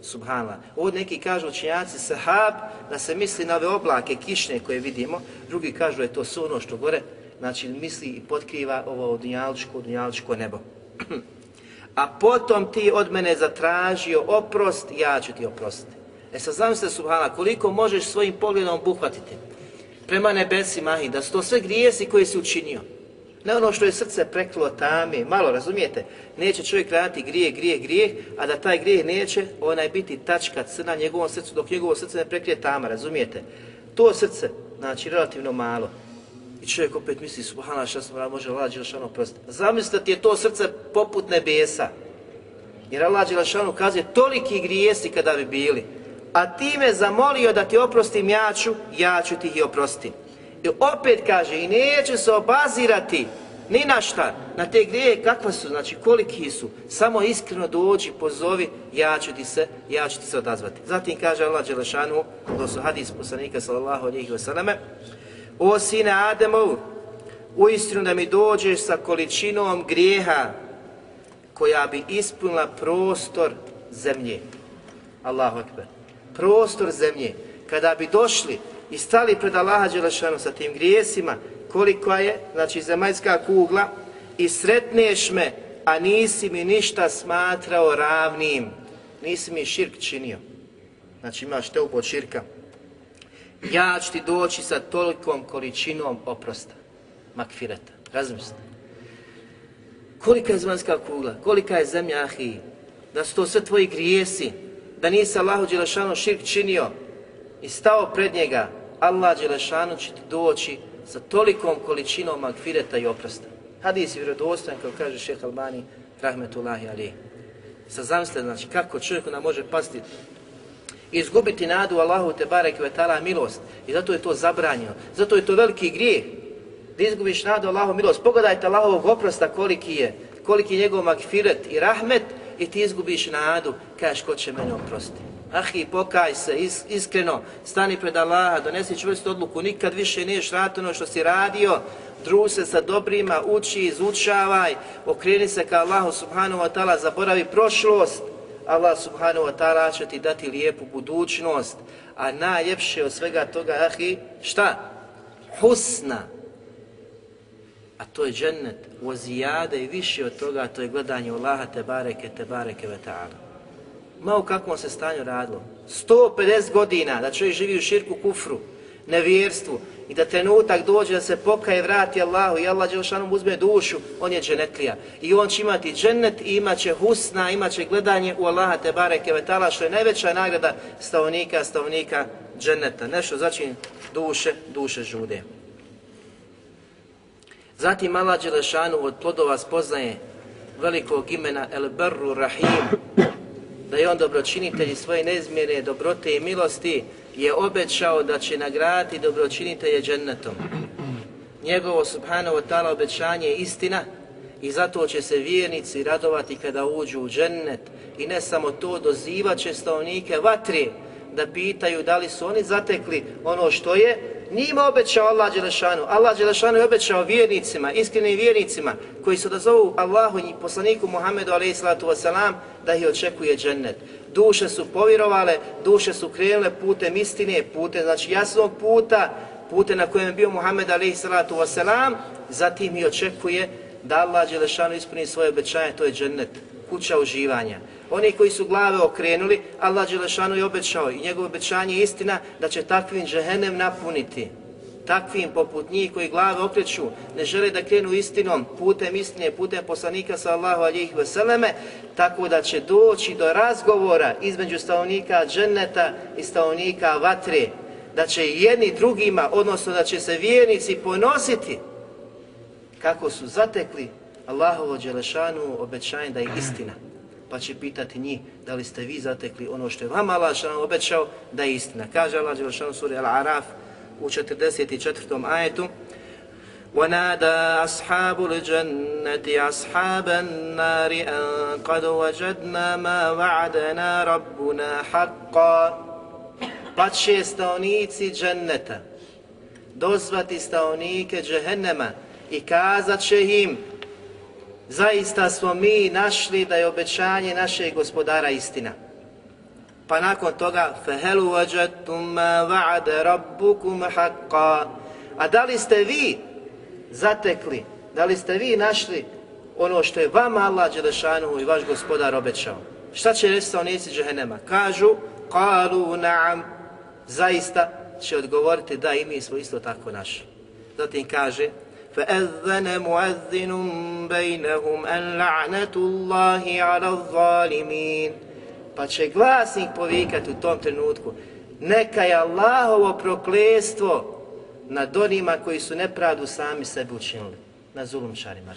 Speaker 2: subhanallah, ovdje neki kažu učenjaci sahab, da se misli na ove oblake kišne koje vidimo, drugi kažu je to suno ono što gore, znači misli i potkriva ovo dunjaličko, dunjaličko nebo. A potom ti od mene zatražio oprost, ja ću ti oprostiti. E sad znam se, Subhana, koliko možeš svojim pogledom buhvatiti prema nebesima, da su to sve grijesi koje si učinio. Ne ono što je srce preklo tame, malo razumijete, neće čovjek raditi grijeh, grijeh, grijeh, a da taj grijeh neće, onaj biti tačka crna njegovom srcu, dok njegovo srce ne prekrije tama, razumijete. To srce, znači relativno malo, i čovjek opet misli, subhana, šta sam može Allah Đelšanu prostiti. Zamislite ti je to srce poput nebesa. Jer Allah Đelšanu kaže, toliki grijesi kada bi bili. A ti me zamolio da ti oprostim ja ću, ja ću ti ih oprostiti. I opet kaže, i neće se obazirati ni na šta, na te grije kakva su, znači koliki su, samo iskreno dođi, pozovi, ja ću ti se, ja ću ti se odazvati. Zatim kaže Allah Đelešanu, to su hadis poslanika sallallahu alihi wasallam, O sine Ademov, uistinu da mi dođeš sa količinom grijeha koja bi ispunila prostor zemlje. Allahu akbar. Prostor zemlje. Kada bi došli i stali pred Allaha Đelešanu sa tim grijesima, koliko je, znači zemaljska kugla, i sretneš me, a nisi mi ništa smatrao ravnim. Nisi mi širk činio. Znači imaš te upod širka ja ću ti doći sa tolikom količinom oprosta, makfireta, razmislite. Kolika je zemaljska kugla, kolika je zemlja ahi, da su to sve tvoji grijesi, da nisi Allahu Đelešanu širk činio i stao pred njega, Allah Đelešanu će ti doći sa tolikom količinom magfireta i oprosta. Hadis je vjerodostojan, kao kaže šeha Albani, rahmetullahi alihi. Sa zamislite, znači, kako čovjek nam može pasti izgubiti nadu Allahu te barek ve taala milost i zato je to zabranjeno zato je to veliki grijeh da izgubiš nadu Allahu milost pogledajte Allahovog oprosta koliki je koliki je njegov magfiret i rahmet i ti izgubiš nadu kažeš ko će mene oprostiti? Ahi, pokaj se, is, iskreno, stani pred Allaha, donesi čvrstu odluku, nikad više niješ raditi ono što si radio, dru se sa dobrima, uči, izučavaj, okreni se ka Allahu subhanahu wa ta'ala, zaboravi prošlost, Allah subhanahu wa ta'ala će ti dati lijepu budućnost, a najljepše od svega toga, ahi, šta? Husna. A to je džennet, ozijade i više od toga, to je gledanje Allaha te bareke, te bareke ve ta'ala. Ma u kakvom se stanju radilo? 150 godina da čovjek živi u širku kufru, nevjerstvu, i da trenutak dođe da se pokaje, vrati Allahu i Allah Đelšanom uzme dušu, on je dženetlija. I on će imati džennet i imat će husna, imat će gledanje u Allaha te bareke vetala, što je najveća nagrada stavnika, stavnika dženneta. Nešto znači duše, duše žude. Zatim Allah Đelešanu od plodova spoznaje velikog imena El Barru Rahim, da je on dobročinitelj svoje neizmjene dobrote i milosti, je obećao da će nagraditi dobročinitelje džennetom. Njegovo subhanahu wa ta'ala obećanje je istina i zato će se vjernici radovati kada uđu u džennet i ne samo to, dozivat će stavnike vatri da pitaju da li su oni zatekli ono što je njima obećao Allah Đelešanu. Allah Đelešanu je obećao vjernicima, iskrenim vjernicima koji su da zovu Allahu i poslaniku Muhammedu a.s. da ih očekuje džennet duše su povjerovale, duše su krenule putem istine, putem znači jasnog puta, pute na kojem je bio Muhammed a.s. zatim i očekuje da Allah Đelešanu ispuni svoje obećanje, to je džennet, kuća uživanja. Oni koji su glave okrenuli, Allah Đelešanu je obećao i njegovo obećanje je istina da će takvim džehennem napuniti. takvim poput njih koji glave okreću, ne žele da krenu istinom, putem istine, putem poslanika sallahu alijih veseleme, tako da će doći do razgovora između stavnika dženneta i stavnika vatre, da će jedni drugima, odnosno da će se vjernici ponositi kako su zatekli Allahovo Đelešanu obećanje da je istina Pa će pitati njih da li ste vi zatekli ono što je vama Allah Đelešanu obećao da je istina. Kaže Allah Đelešanu suri Al-Araf u 44. ajetu ونادى أصحاب الجنة أصحاب النار أن قد وجدنا ما وعدنا ربنا حقا pa će stanovnici dženneta dozvati stanovnike džehennema i kazat će im zaista smo mi našli da je obećanje našeg gospodara istina. Pa nakon toga, فَهَلُ وَجَتُمْ وَعَدَ رَبُّكُمْ حَقَّا A da li ste vi zatekli, da li ste vi našli ono što je vama Allah Đelešanuhu i vaš gospodar obećao? Šta će reći sa onici džehennema? Kažu, qalu نَعَمْ Zaista će odgovoriti da i mi smo isto tako našli. Zatim kaže, فأذن مؤذن بينهم أن لعنة الله على الظالمين pa će glasnik povikati u tom trenutku neka je Allahovo proklestvo nad onima koji su nepravdu sami sebi učinili, na zulumčarima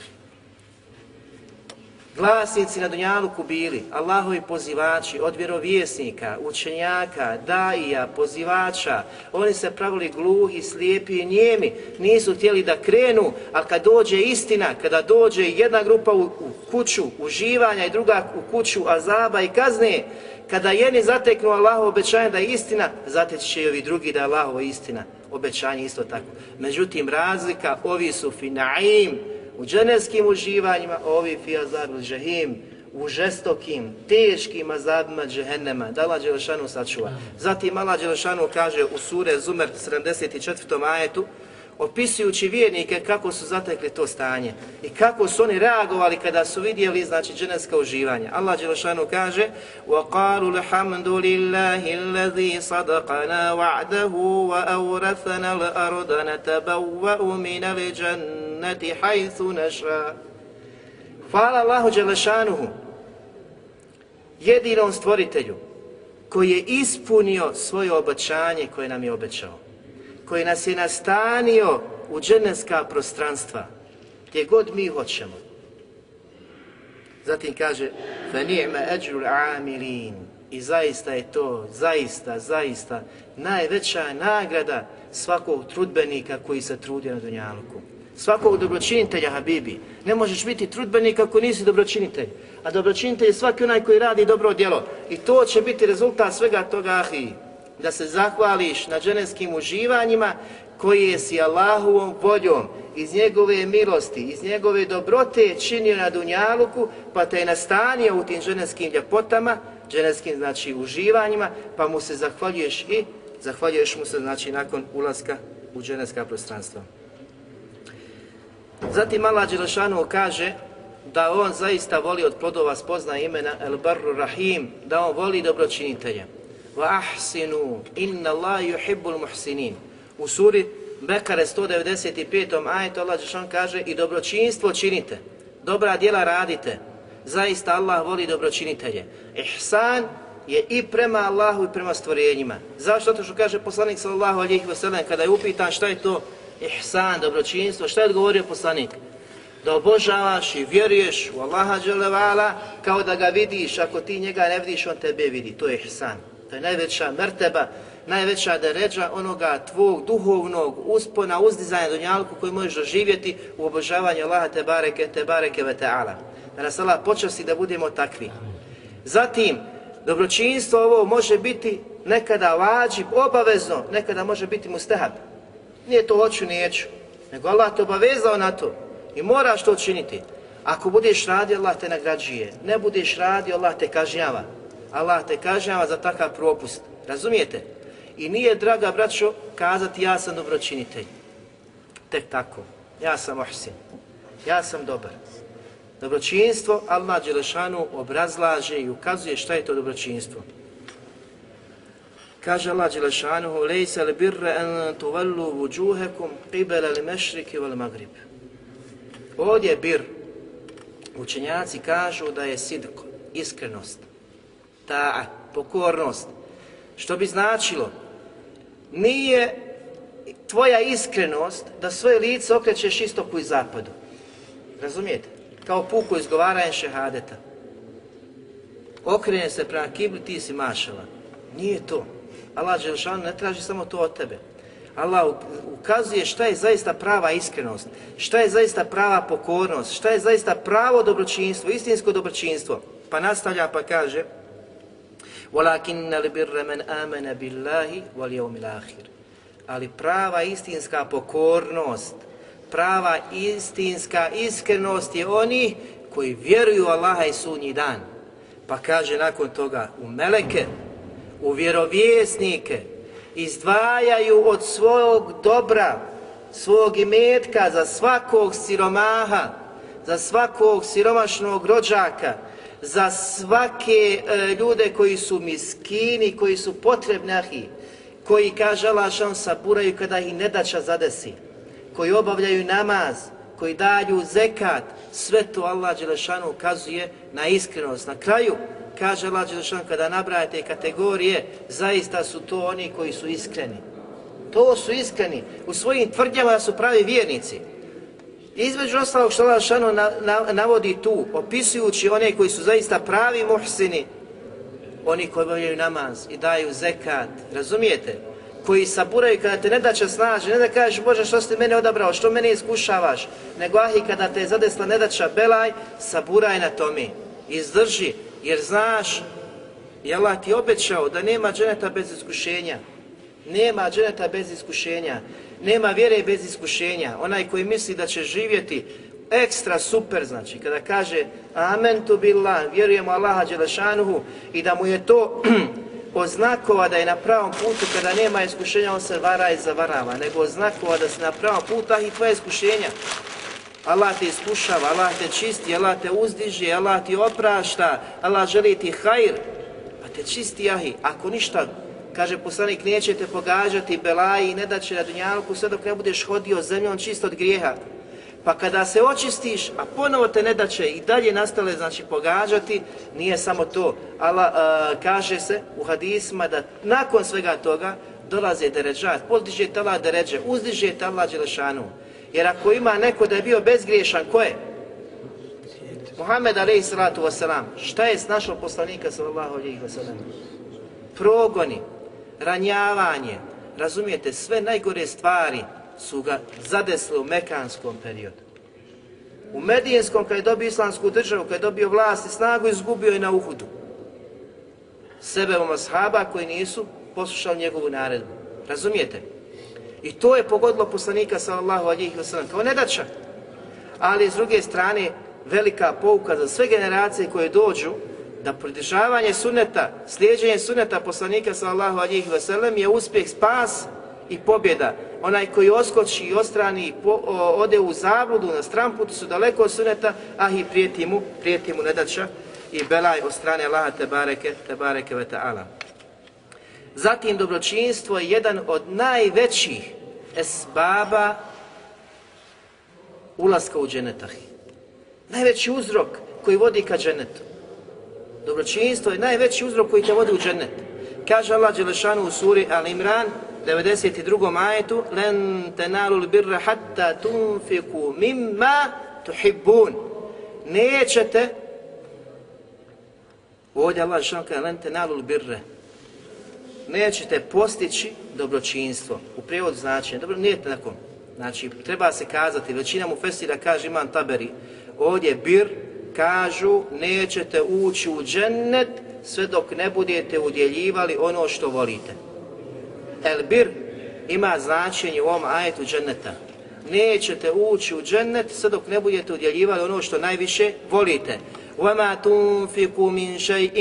Speaker 2: glasnici na Dunjaluku bili Allahovi pozivači od vjerovjesnika, učenjaka, daija, pozivača. Oni se pravili gluhi, slijepi i njemi. Nisu htjeli da krenu, a kad dođe istina, kada dođe jedna grupa u, u kuću uživanja i druga u kuću azaba i kazne, kada jedni zateknu Allahovo obećanje da je istina, zateći će i ovi drugi da je Allahovo istina. Obećanje isto tako. Međutim, razlika, ovi su finaim, u dženevskim uživanjima, ovi fi azabul džahim, u žestokim, teškim azabima džehennema, da Allah Đelešanu sačuva. Zatim Allah Đelešanu kaže u sure Zumer 74. ajetu, opisujući vjernike kako su zatekli to stanje i kako su oni reagovali kada su vidjeli znači dženevska uživanja. Allah Đelešanu kaže وَقَالُوا الْحَمْدُ لِلَّهِ الَّذِي صَدَقَنَا وَعْدَهُ وَأَوْرَثَنَا الْأَرْضَ نَتَبَوَّأُ مِنَ الْجَنَّةِ حَيْثُ نَشَاءُ Hvala Allahu Đelešanuhu, jedinom stvoritelju, koji je ispunio svoje obećanje koje nam je obećao koji nas je nastanio u dženevska prostranstva, gdje god mi hoćemo. Zatim kaže, فَنِعْمَ أَجْرُ الْعَامِلِينَ I zaista je to, zaista, zaista, najveća nagrada svakog trudbenika koji se trudi na Dunjaluku. Svakog dobročinitelja, Habibi. Ne možeš biti trudbenik ako nisi dobročinitelj. A dobročinitelj je svaki onaj koji radi dobro djelo. I to će biti rezultat svega toga, ahi da se zahvališ na dženevskim uživanjima koje si Allahovom voljom iz njegove milosti, iz njegove dobrote činio na Dunjaluku, pa te je nastanio u tim dženevskim ljepotama, dženevskim znači uživanjima, pa mu se zahvaljuješ i zahvaljuješ mu se znači nakon ulaska u dženevska prostranstva. Zatim Allah Đelešanu kaže da on zaista voli od plodova spozna imena El Barru Rahim, da on voli dobročinitelje wa ahsinu inna Allah yuhibbul muhsinin. U suri Bekare 195. ajetu Allah Žešan kaže i dobročinstvo činite, dobra djela radite, zaista Allah voli dobročinitelje. Ihsan je i prema Allahu i prema stvorenjima. Zašto? To što kaže poslanik sallallahu alejhi ve sellem kada je upitan šta je to ihsan, dobročinstvo, šta je odgovorio poslanik? Da obožavaš i vjeruješ u Allaha dželevala kao da ga vidiš, ako ti njega ne vidiš, on tebe vidi. To je ihsan. To je najveća mrteba, najveća deređa onoga tvog duhovnog uspona, uzdizanja dunjalku koji možeš doživjeti u obožavanju Allaha te bareke, te bareke ve ta'ala. Da nas Allah počasti da budemo takvi. Zatim, dobročinstvo ovo može biti nekada vađib, obavezno, nekada može biti mustahab. Nije to hoću, neću, Nego Allah te obavezao na to i moraš to učiniti. Ako budeš radio, Allah te nagrađuje. Ne budeš radio, Allah te kažnjava. Allah te kažnjava za takav propust. Razumijete? I nije, draga braćo, kazati ja sam dobročinitelj. Tek tako. Ja sam ohsin. Ja sam dobar. Dobročinstvo Allah Đelešanu obrazlaže i ukazuje šta je to dobročinstvo. Kaže Allah Đelešanuhu, lejse li birre en tuvallu vujuhekum qibele li mešriki vel magrib. Ovdje je bir. Učenjaci kažu da je sidko, iskrenost, ta'a, pokornost. Što bi značilo, nije tvoja iskrenost da svoje lice okrećeš istoku i zapadu. Razumijete? Kao puku izgovaranje šehadeta. Okrene se prema kibli, ti si mašala. Nije to. Allah Đelšanu ne traži samo to od tebe. Allah ukazuje šta je zaista prava iskrenost, šta je zaista prava pokornost, šta je zaista pravo dobročinstvo, istinsko dobročinstvo. Pa nastavlja pa kaže وَلَكِنَّ لِبِرَّ مَنْ آمَنَ بِاللَّهِ وَالْيَوْمِ الْآخِرِ Ali prava istinska pokornost, prava istinska iskrenost je oni koji vjeruju Allaha i sunji dan. Pa kaže nakon toga u meleke, u vjerovjesnike, izdvajaju od svog dobra, svog imetka za svakog siromaha, za svakog siromašnog rođaka, za svake e, ljude koji su miskini, koji su potrebni ahi, koji, kaže Allah, šan saburaju kada ih nedača zadesi, koji obavljaju namaz, koji daju zekat, sve to Allah Đelešanu ukazuje na iskrenost. Na kraju, kaže Allah Đelešanu, kada nabrajate kategorije, zaista su to oni koji su iskreni. To su iskreni. U svojim tvrdnjama su pravi vjernici. Između ostalog što Allah Šano na, na, navodi tu, opisujući one koji su zaista pravi muhsini, oni koji obavljaju namaz i daju zekat, razumijete? Koji saburaju kada te ne da će snaži, ne da kažeš Bože što si mene odabrao, što mene iskušavaš, nego ahi kada te je zadesla ne belaj, saburaj na tome, izdrži, jer znaš, je Allah ti obećao da nema dženeta bez iskušenja, nema dženeta bez iskušenja, nema vjere bez iskušenja. Onaj koji misli da će živjeti ekstra super, znači, kada kaže Amen tu billah, vjerujemo Allaha Đelešanuhu i da mu je to oznakova da je na pravom putu kada nema iskušenja, on se vara i zavarava, nego oznakova da se na pravom putu, ah i tvoje iskušenja. Allah te iskušava, Allah te čisti, Allah te uzdiže, Allah ti oprašta, Allah želi ti hajr, pa te čisti, ahi, ako ništa kaže poslanik, nećete pogađati belaji i ne da na dunjalku sve dok ne budeš hodio zemljom čisto od grijeha. Pa kada se očistiš, a ponovo te ne i dalje nastale znači pogađati, nije samo to. Allah uh, kaže se u hadisma da nakon svega toga dolaze deređat, podiže te Allah deređe, uzdiže te Allah Đelešanu. Jer ako ima neko da je bio bezgriješan, ko je? Muhammed alaihi salatu wasalam. Šta je s našom poslanika sallallahu alaihi wasalam? Progoni, ranjavanje, razumijete, sve najgore stvari su ga zadesle u mekanskom periodu. U medijenskom, kad je dobio islamsku državu, kad je dobio vlast i snagu, izgubio je na Uhudu. Sebe u ashaba koji nisu poslušali njegovu naredbu. Razumijete? I to je pogodilo poslanika sallallahu alihi wasallam kao nedača. Ali s druge strane, velika pouka za sve generacije koje dođu, da pridržavanje suneta, slijedženje suneta poslanika sallallahu alihi wasallam je uspjeh, spas i pobjeda. Onaj koji oskoči i ostrani po, o, ode u zabludu na stran putu su daleko od suneta, a i prijeti mu, prijeti mu nedača i belaj od strane Allaha te bareke, te bareke ve ta'ala. Zatim dobročinstvo je jedan od najvećih esbaba ulaska u dženetah. Najveći uzrok koji vodi ka dženetu. Dobročinstvo je najveći uzrok koji te vodi u džennet. Kaže Allah Đelešanu u suri Al-Imran, 92. ajetu, Len tenalul birra hatta tunfiku mimma tuhibbun. Nećete, ovdje Allah Đelešanu kaže, Len tenalu birra nećete postići dobročinstvo. U prijevodu znači, dobro, nije tako. Znači, treba se kazati, većina mu fesira kaže imam taberi, ovdje bir, kažu nećete ući u džennet sve dok ne budete udjeljivali ono što volite. El bir ima značenje u ovom ajetu dženneta. Nećete ući u džennet sve dok ne budete udjeljivali ono što najviše volite. وَمَا تُنْفِقُ مِنْ شَيْءٍ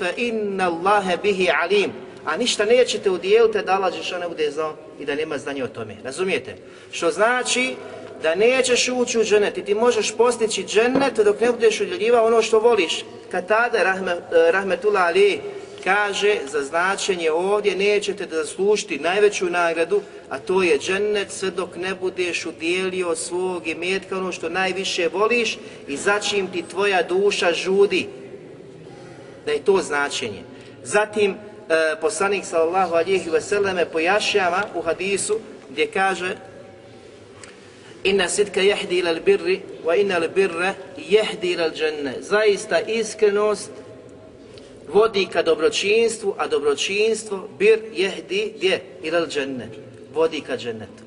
Speaker 2: فَإِنَّ اللَّهَ بِهِ عَلِيمٌ A ništa nećete udjeliti da Allah ne bude znao i da nema znanja o tome. Razumijete? Što znači da nećeš ući u džennet i ti možeš postići džennet dok ne budeš udjeljivao ono što voliš. Kad tada, rahme, e, rahmetullah ali, kaže za značenje ovdje nećete da zaslušiti najveću nagradu, a to je džennet sve dok ne budeš udjelio svog imetka ono što najviše voliš i začim ti tvoja duša žudi. Da je to značenje. Zatim, e, poslanik sallallahu alihi veseleme pojašnjava u hadisu gdje kaže Inna sidka jehdi ila birri wa inna birra jehdi ila dženne. Zaista iskrenost vodi ka dobročinstvu, a dobročinstvo bir jehdi gdje? Ila dženne. Vodi ka džennetu.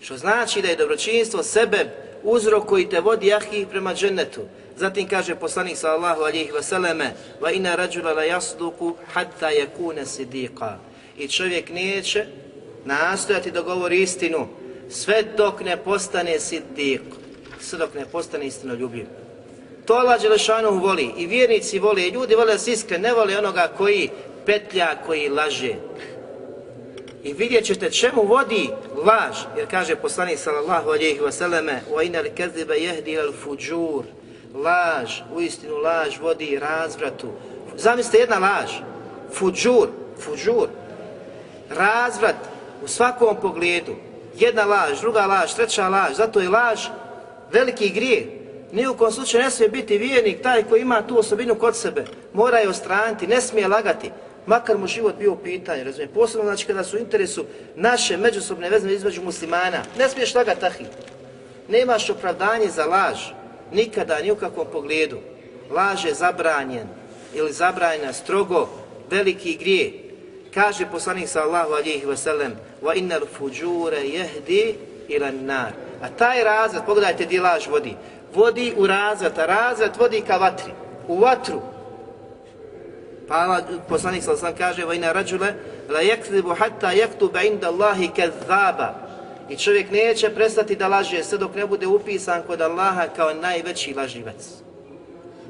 Speaker 2: Što znači da je dobročinstvo sebe uzrok koji te vodi jahi prema džennetu. Zatim kaže poslanik sallallahu alihi vseleme wa inna rađula la yasduqu hatta yakuna sidiqa." I čovjek neće nastojati da govori istinu sve dok ne postane siddiq, sve dok ne postane istinoljubljiv. To Allah Đelešanu voli i vjernici voli i ljudi vole se iskre, ne vole onoga koji petlja, koji laže. I vidjet ćete čemu vodi laž, jer kaže poslanik sallallahu alejhi ve selleme: wa inal kazibe jehdi al fuđur, laž, u istinu laž vodi razvratu. Zamislite jedna laž, fuđur, fuđur, razvrat u svakom pogledu, jedna laž, druga laž, treća laž, zato je laž veliki grijeh. Ni u kom slučaju ne smije biti vijenik taj koji ima tu osobinu kod sebe. Mora je ostraniti, ne smije lagati. Makar mu život bio u pitanju, razumijem. Posebno znači kada su u interesu naše međusobne vezme između muslimana. Ne smiješ lagati tahi. Nemaš opravdanje za laž. Nikada, ni u kakvom pogledu. Laž je zabranjen ili zabranjena strogo veliki grije. kaže poslanik sallahu alihi wasallam wa innal fujura yahdi ila nar a taj razred pogledajte di laž vodi. Vodi u razred a razred vodi ka vatri. U vatru. Pa poslanik sallahu alihi kaže wa inna rajula la yakzibu hatta yaktuba inda Allahi kazzaba. I čovjek neće prestati da laže sve dok ne bude upisan kod Allaha kao najveći lažljivac.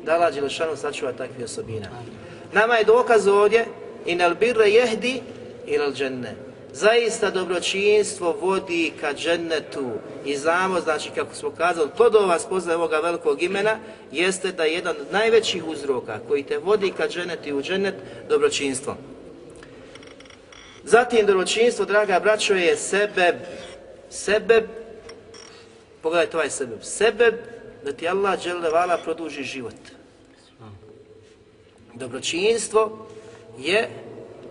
Speaker 2: Da lađe lešanu sačuva takve osobina nama je dokaz ovdje in al birra jehdi ila al dženne. Zaista dobročinstvo vodi ka džennetu i znamo, znači kako smo kazali, to do vas poznaje ovoga velikog imena, jeste da je jedan od najvećih uzroka koji te vodi ka džennetu i u džennet, dobročinstvo. Zatim dobročinstvo, draga braćo, je sebe, sebe, pogledajte ovaj sebe, sebe da ti Allah dželle vala produži život. Dobročinstvo je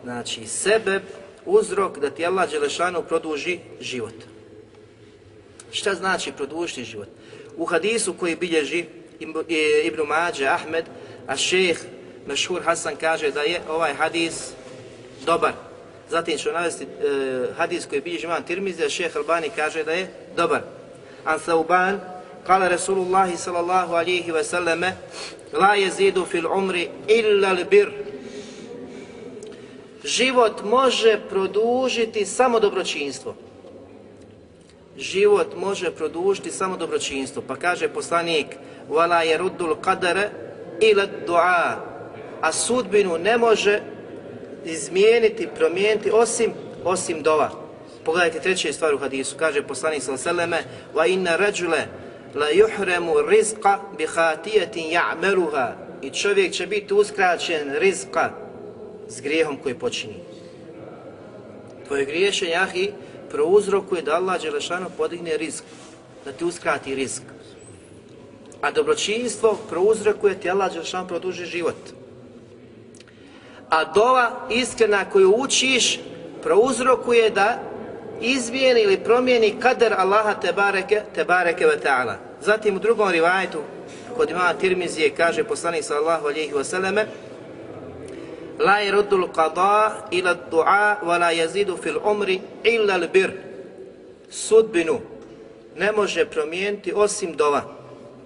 Speaker 2: znači sebe uzrok da ti Allah Đelešanu produži život. Šta znači produžiti život? U hadisu koji bilježi Ibn e, Mađe, Ahmed, a šeheh Mešhur Hasan kaže da je ovaj hadis dobar. Zatim ću navesti e, hadis koji bilježi imam Tirmizi, a šeheh Albani kaže da je dobar. An Thauban, kala Rasulullahi sallallahu alihi wa sallame, la jezidu fil umri illa l bir, život može produžiti samo dobročinstvo. Život može produžiti samo dobročinstvo. Pa kaže poslanik, Vala يَرُدُّ الْقَدَرَ إِلَا الدُّعَا dua, a sudbinu ne može izmijeniti, promijeniti osim osim dova. Pogledajte treće stvar u hadisu. Kaže poslanik sallallahu Wa inna rajula la yuhremu rizqa bi khatiyatin ya'maluha. I čovjek će biti uskraćen rizqa s grijehom koji počini. Tvoje griješenje, ahi, prouzrokuje da Allah Đelešanu podigne rizik, da ti uskrati rizik. A dobročinstvo prouzrokuje ti Allah Đelešanu produži život. A dova iskrena koju učiš prouzrokuje da izmijeni ili promijeni kader Allaha te bareke, te bareke ve ta'ala. Zatim u drugom rivajetu kod imama Tirmizije kaže poslanik sallallahu alejhi ve selleme la yaruddu al-qada ila ad-du'a wa la yazidu fil umri illa al-bir. Sudbinu ne može promijeniti osim dova,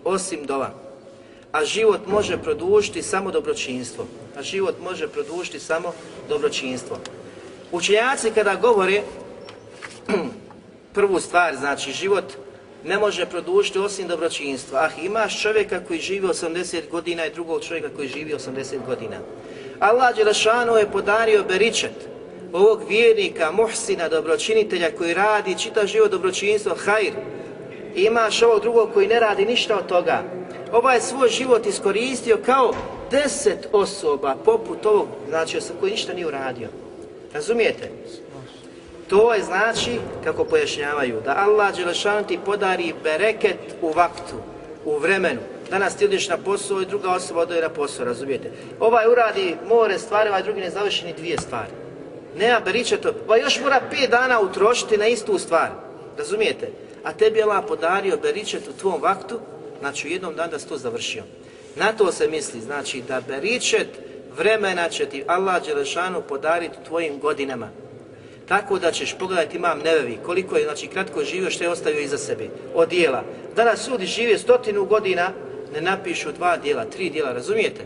Speaker 2: osim dova. A život može produžiti samo dobročinstvo. A život može produžiti samo dobročinstvo. Učenjaci kada govore prvu stvar, znači život ne može produžiti osim dobročinstva. Ah, imaš čovjeka koji živi 80 godina i drugog čovjeka koji živi 80 godina. Allah Đelešanu je podario beričet ovog vjernika, muhsina, dobročinitelja koji radi čita život dobročinstvo, hajr. Imaš ovog drugog koji ne radi ništa od toga. ovaj svoj život iskoristio kao deset osoba poput ovog, znači koji ništa nije uradio. Razumijete? To je znači, kako pojašnjavaju, da Allah Đelešanu ti podari bereket u vaktu, u vremenu. Danas ti odiš na posao i druga osoba oduje na posao, razumijete? Ovaj uradi more stvari, ovaj drugi ne završi ni dvije stvari. Nema beriče to, ovaj još mora pet dana utrošiti na istu stvar, razumijete? A tebi je Allah podario beričet u tvom vaktu, znači u jednom dan da si to završio. Na to se misli, znači da beričet vremena će ti Allah Đelešanu podariti tvojim godinama. Tako da ćeš pogledati imam nevevi, koliko je znači kratko živio, što je ostavio iza sebe, od dijela. Danas ljudi žive stotinu godina, ne napišu dva dijela, tri dijela, razumijete?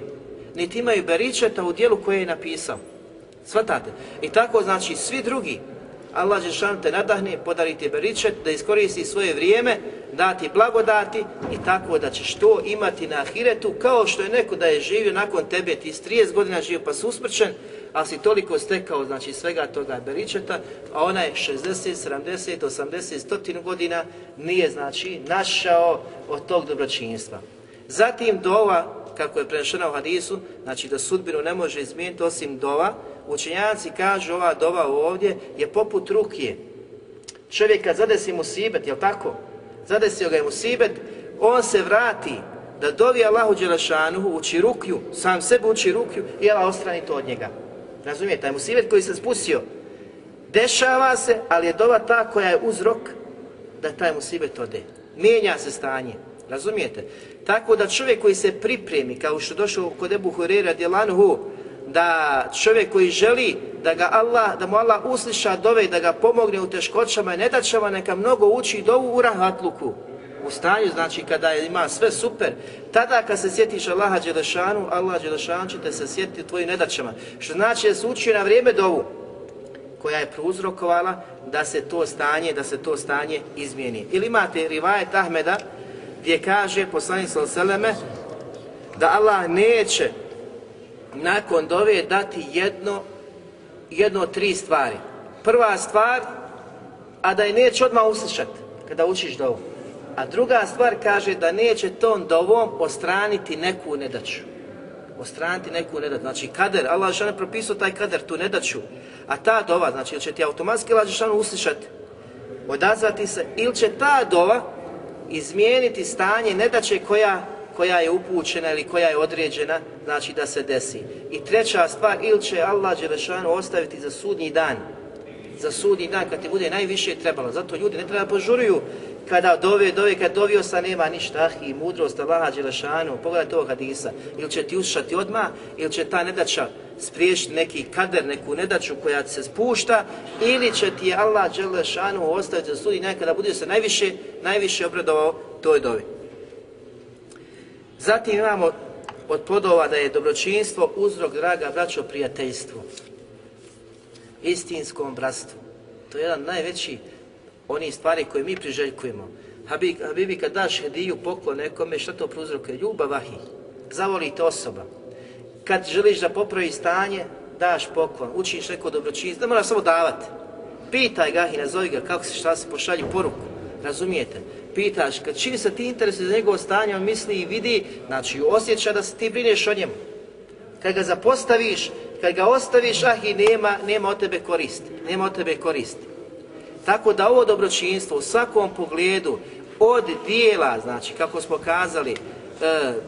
Speaker 2: Niti imaju beričeta u dijelu koje je napisao. Svatate? I tako znači svi drugi, Allah Žešan te nadahne, podari ti beričet, da iskoristi svoje vrijeme, dati blagodati i tako da ćeš to imati na ahiretu, kao što je neko da je živio nakon tebe, ti s 30 godina živio pa si ali si toliko stekao znači svega toga beričeta, a ona je 60, 70, 80, 100 godina nije znači našao od tog dobročinstva. Zatim dova, kako je prenešena u hadisu, znači da sudbinu ne može izmijeniti osim dova, učenjaci kažu ova dova ovdje je poput rukije. Čovjek kad zadesi mu sibet, jel tako? Zadesio ga je mu sibet, on se vrati da dovi Allahu Đelešanuhu, uči rukju, sam sebe uči rukju i Allah ostrani to od njega. Razumijete, taj musibet koji se spustio, dešava se, ali je dova ta koja je uzrok da taj musibet ode. Mijenja se stanje. Razumijete? Tako da čovjek koji se pripremi, kao što došao kod Ebu Hurera Djelanuhu, da čovjek koji želi da ga Allah, da mu Allah usliša dove da ga pomogne u teškoćama i nedaćama, neka mnogo uči dovu u rahatluku. U stanju, znači kada ima sve super, tada kad se sjetiš Allaha Đelešanu, Allah Đelešanu će te se sjetiti tvojim nedaćama. Što znači da se učio na vrijeme dovu koja je prouzrokovala da se to stanje, da se to stanje izmijeni. Ili imate rivajet Ahmeda gdje kaže poslanik sallallahu da Allah neće nakon dove dati jedno, jedno od tri stvari. Prva stvar, a da je neće odmah uslišati kada učiš dovu. A druga stvar kaže da neće tom dovom ostraniti neku nedaću. Ostraniti neku nedaću. Znači kader, Allah je propisao taj kader, tu nedaću. A ta dova, znači ili će ti automatski Allah je uslišati, odazvati se, ili će ta dova izmijeniti stanje nedaće koja koja je upućena ili koja je određena, znači da se desi. I treća stvar, ili će Allah Đelešanu ostaviti za sudnji dan, za sudnji dan kad ti bude najviše trebalo. Zato ljudi ne treba požuruju kada dove, dove, kad dovio sa nema ništa, ah, i mudrost Allaha Đelešanu, pogledaj tog hadisa, ili će ti ušati odmah, ili će ta nedača spriješiti neki kader, neku nedaču koja se spušta, ili će ti Allah Đelešanu ostaviti za sudi nekada kada bude se najviše, najviše obradovao toj dovi. Zatim imamo od podova da je dobročinstvo uzrok, draga braćo, prijateljstvu. Istinskom bratstvu. To je jedan najveći oni stvari koje mi priželjkujemo. Habib, Habibi kad daš hediju poklon nekome, što to prouzrokuje? Ljubav vahi. Zavolite osoba. Kad želiš da popravi stanje, daš poklon, učiš neko dobročinstvo, ne mora samo davati. Pitaj ga i nazovi ga kako se šta se pošalji poruku. Razumijete? pitaš, kad čini se ti interesuje za njegovo stanje, on misli i vidi, znači osjeća da se ti brineš o njemu. Kad ga zapostaviš, kad ga ostaviš, ah i nema, nema od tebe koristi, nema od tebe koristi. Tako da ovo dobročinstvo u svakom pogledu, od dijela, znači kako smo kazali, e,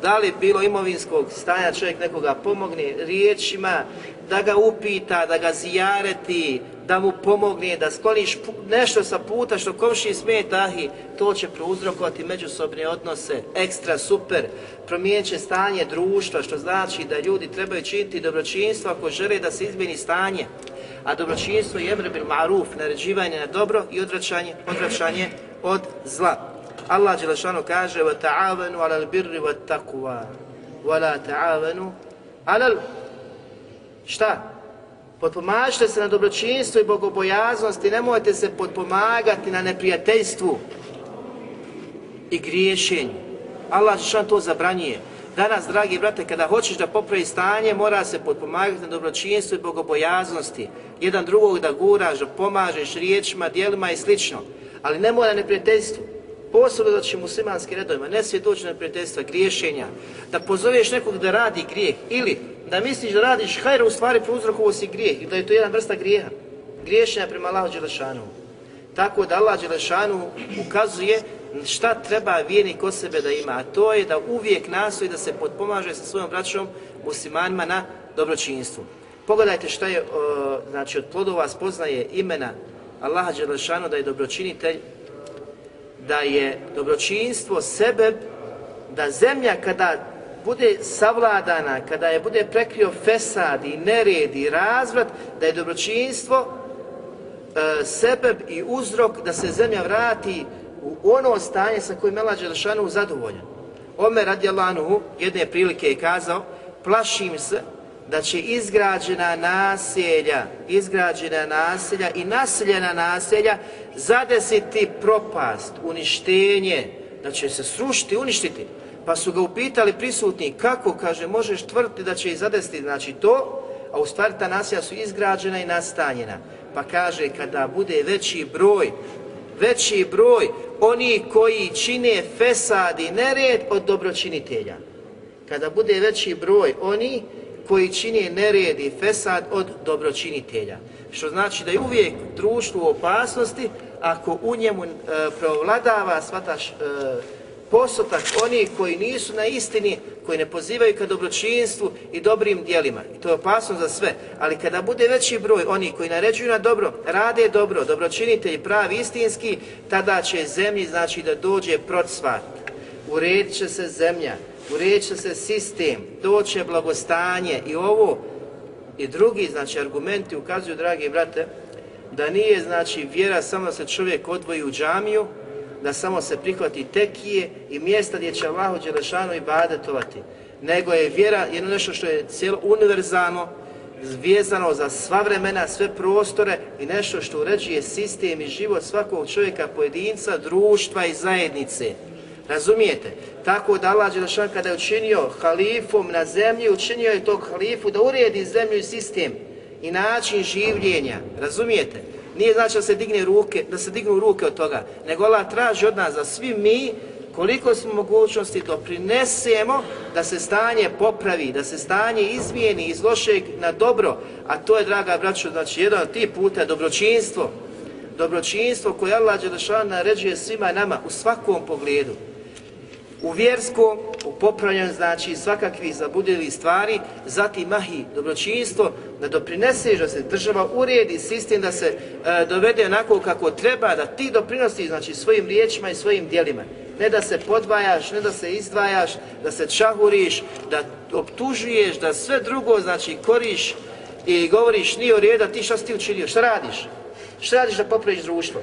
Speaker 2: da li bilo imovinskog stanja čovjek nekoga pomogne riječima, da ga upita, da ga zijareti, da mu pomogne, da skloniš nešto sa puta što komši smeta, ahi, to će prouzrokovati međusobne odnose, ekstra, super, promijenit će stanje društva, što znači da ljudi trebaju činiti dobročinstvo ako žele da se izmeni stanje A dobročinstvo je emre bil maruf, naređivanje na dobro i odvraćanje, odvraćanje od zla. Allah Đelešanu kaže وَتَعَوَنُوا عَلَى الْبِرِّ وَالتَّقُوَا وَلَا تَعَوَنُوا عَلَى Šta? Potpomažite se na dobročinstvo i bogobojaznosti, nemojte se potpomagati na neprijateljstvu i griješenju. Allah Đelešanu to zabranjuje. Danas, dragi brate, kada hoćeš da popravi stanje, mora se potpomagati na dobročinstvu i bogobojaznosti. Jedan drugog da guraš, da pomažeš riječima, dijelima i slično. Ali ne mora neprijateljstvu posebno znači muslimanskim redovima, ne svi doći na prijateljstva griješenja, da pozoveš nekog da radi grijeh ili da misliš da radiš hajra u stvari prouzrokovo si grijeh i da je to jedan vrsta grijeha, griješenja prema Allahu Đelešanu. Tako da Allah Đelešanu ukazuje šta treba vjernik od sebe da ima, a to je da uvijek nastoji da se potpomaže sa svojom braćom muslimanima na dobročinstvu. Pogledajte šta je, znači od plodova spoznaje imena Allaha Đelešanu da je dobročinitelj, da je dobročinstvo sebe, da zemlja kada bude savladana, kada je bude prekrio fesad i nered i razvrat, da je dobročinstvo e, sebeb i uzrok da se zemlja vrati u ono stanje sa kojim Allah Đelešanu zadovoljan. Omer radijallahu jedne prilike je kazao, plašim se da će izgrađena naselja, izgrađena naselja i naseljena naselja zadesiti propast, uništenje, da će se srušiti, uništiti. Pa su ga upitali prisutni kako, kaže, možeš tvrditi da će ih zadesiti, znači to, a u stvari ta naselja su izgrađena i nastanjena. Pa kaže, kada bude veći broj, veći broj oni koji čine fesad i nered od dobročinitelja. Kada bude veći broj oni koji čine nered i fesad od dobročinitelja. Što znači da je uvijek društvo u opasnosti ako u njemu e, preovladava svataš e, postotak oni koji nisu na istini, koji ne pozivaju ka dobročinstvu i dobrim dijelima. I to je opasno za sve. Ali kada bude veći broj oni koji naređuju na dobro, rade dobro, dobročinitelji pravi istinski, tada će zemlji znači da dođe procvat. Uredit će se zemlja, uredit će se sistem, doće blagostanje i ovo i drugi znači argumenti ukazuju, dragi brate, da nije znači vjera samo da se čovjek odvoji u džamiju, da samo se prihvati tekije i mjesta gdje će Allahu Đelešanu i badetovati, nego je vjera jedno nešto što je cijelo univerzalno, zvijezano za sva vremena, sve prostore i nešto što uređuje sistem i život svakog čovjeka, pojedinca, društva i zajednice. Razumijete? Tako da Allah Đelešan kada je učinio halifom na zemlji, učinio je tog halifu da uredi zemlju i sistem i način življenja. Razumijete? Nije znači da se digne ruke, da se dignu ruke od toga, nego Allah traži od nas da svi mi koliko smo mogućnosti doprinesemo da se stanje popravi, da se stanje izmijeni iz lošeg na dobro, a to je, draga braćo, znači jedan od tih puta dobročinstvo, dobročinstvo koje Allah Đelešan naređuje svima nama u svakom pogledu u vjerskom, u popravljanju, znači svakakvih zabudili stvari, zatim mahi dobročinstvo, da doprineseš da se država uredi sistem, da se e, dovede onako kako treba, da ti doprinosi znači, svojim riječima i svojim dijelima. Ne da se podvajaš, ne da se izdvajaš, da se čahuriš, da optužuješ, da sve drugo znači koriš i govoriš nije u redu, ti šta si ti učinio, šta radiš? Šta radiš da popraviš društvo?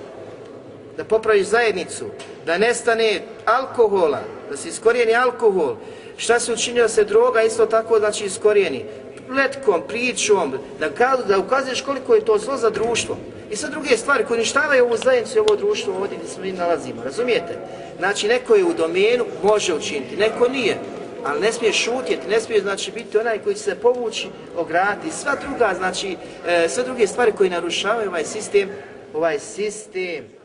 Speaker 2: Da popraviš zajednicu, da nestane alkohola, da se iskorijeni alkohol, šta se učinio se droga isto tako znači iskorijeni, letkom, pričom, da, da ukazuješ koliko je to zlo za društvo. I sve druge stvari koje uništavaju ovu zajednicu i ovo društvo ovdje gdje se mi nalazimo, razumijete? Znači, neko je u domenu, može učiniti, neko nije, ali ne smije šutjeti, ne smije znači biti onaj koji će se povući, ograti, sva druga, znači, e, sve druge stvari koje narušavaju ovaj sistem, ovaj sistem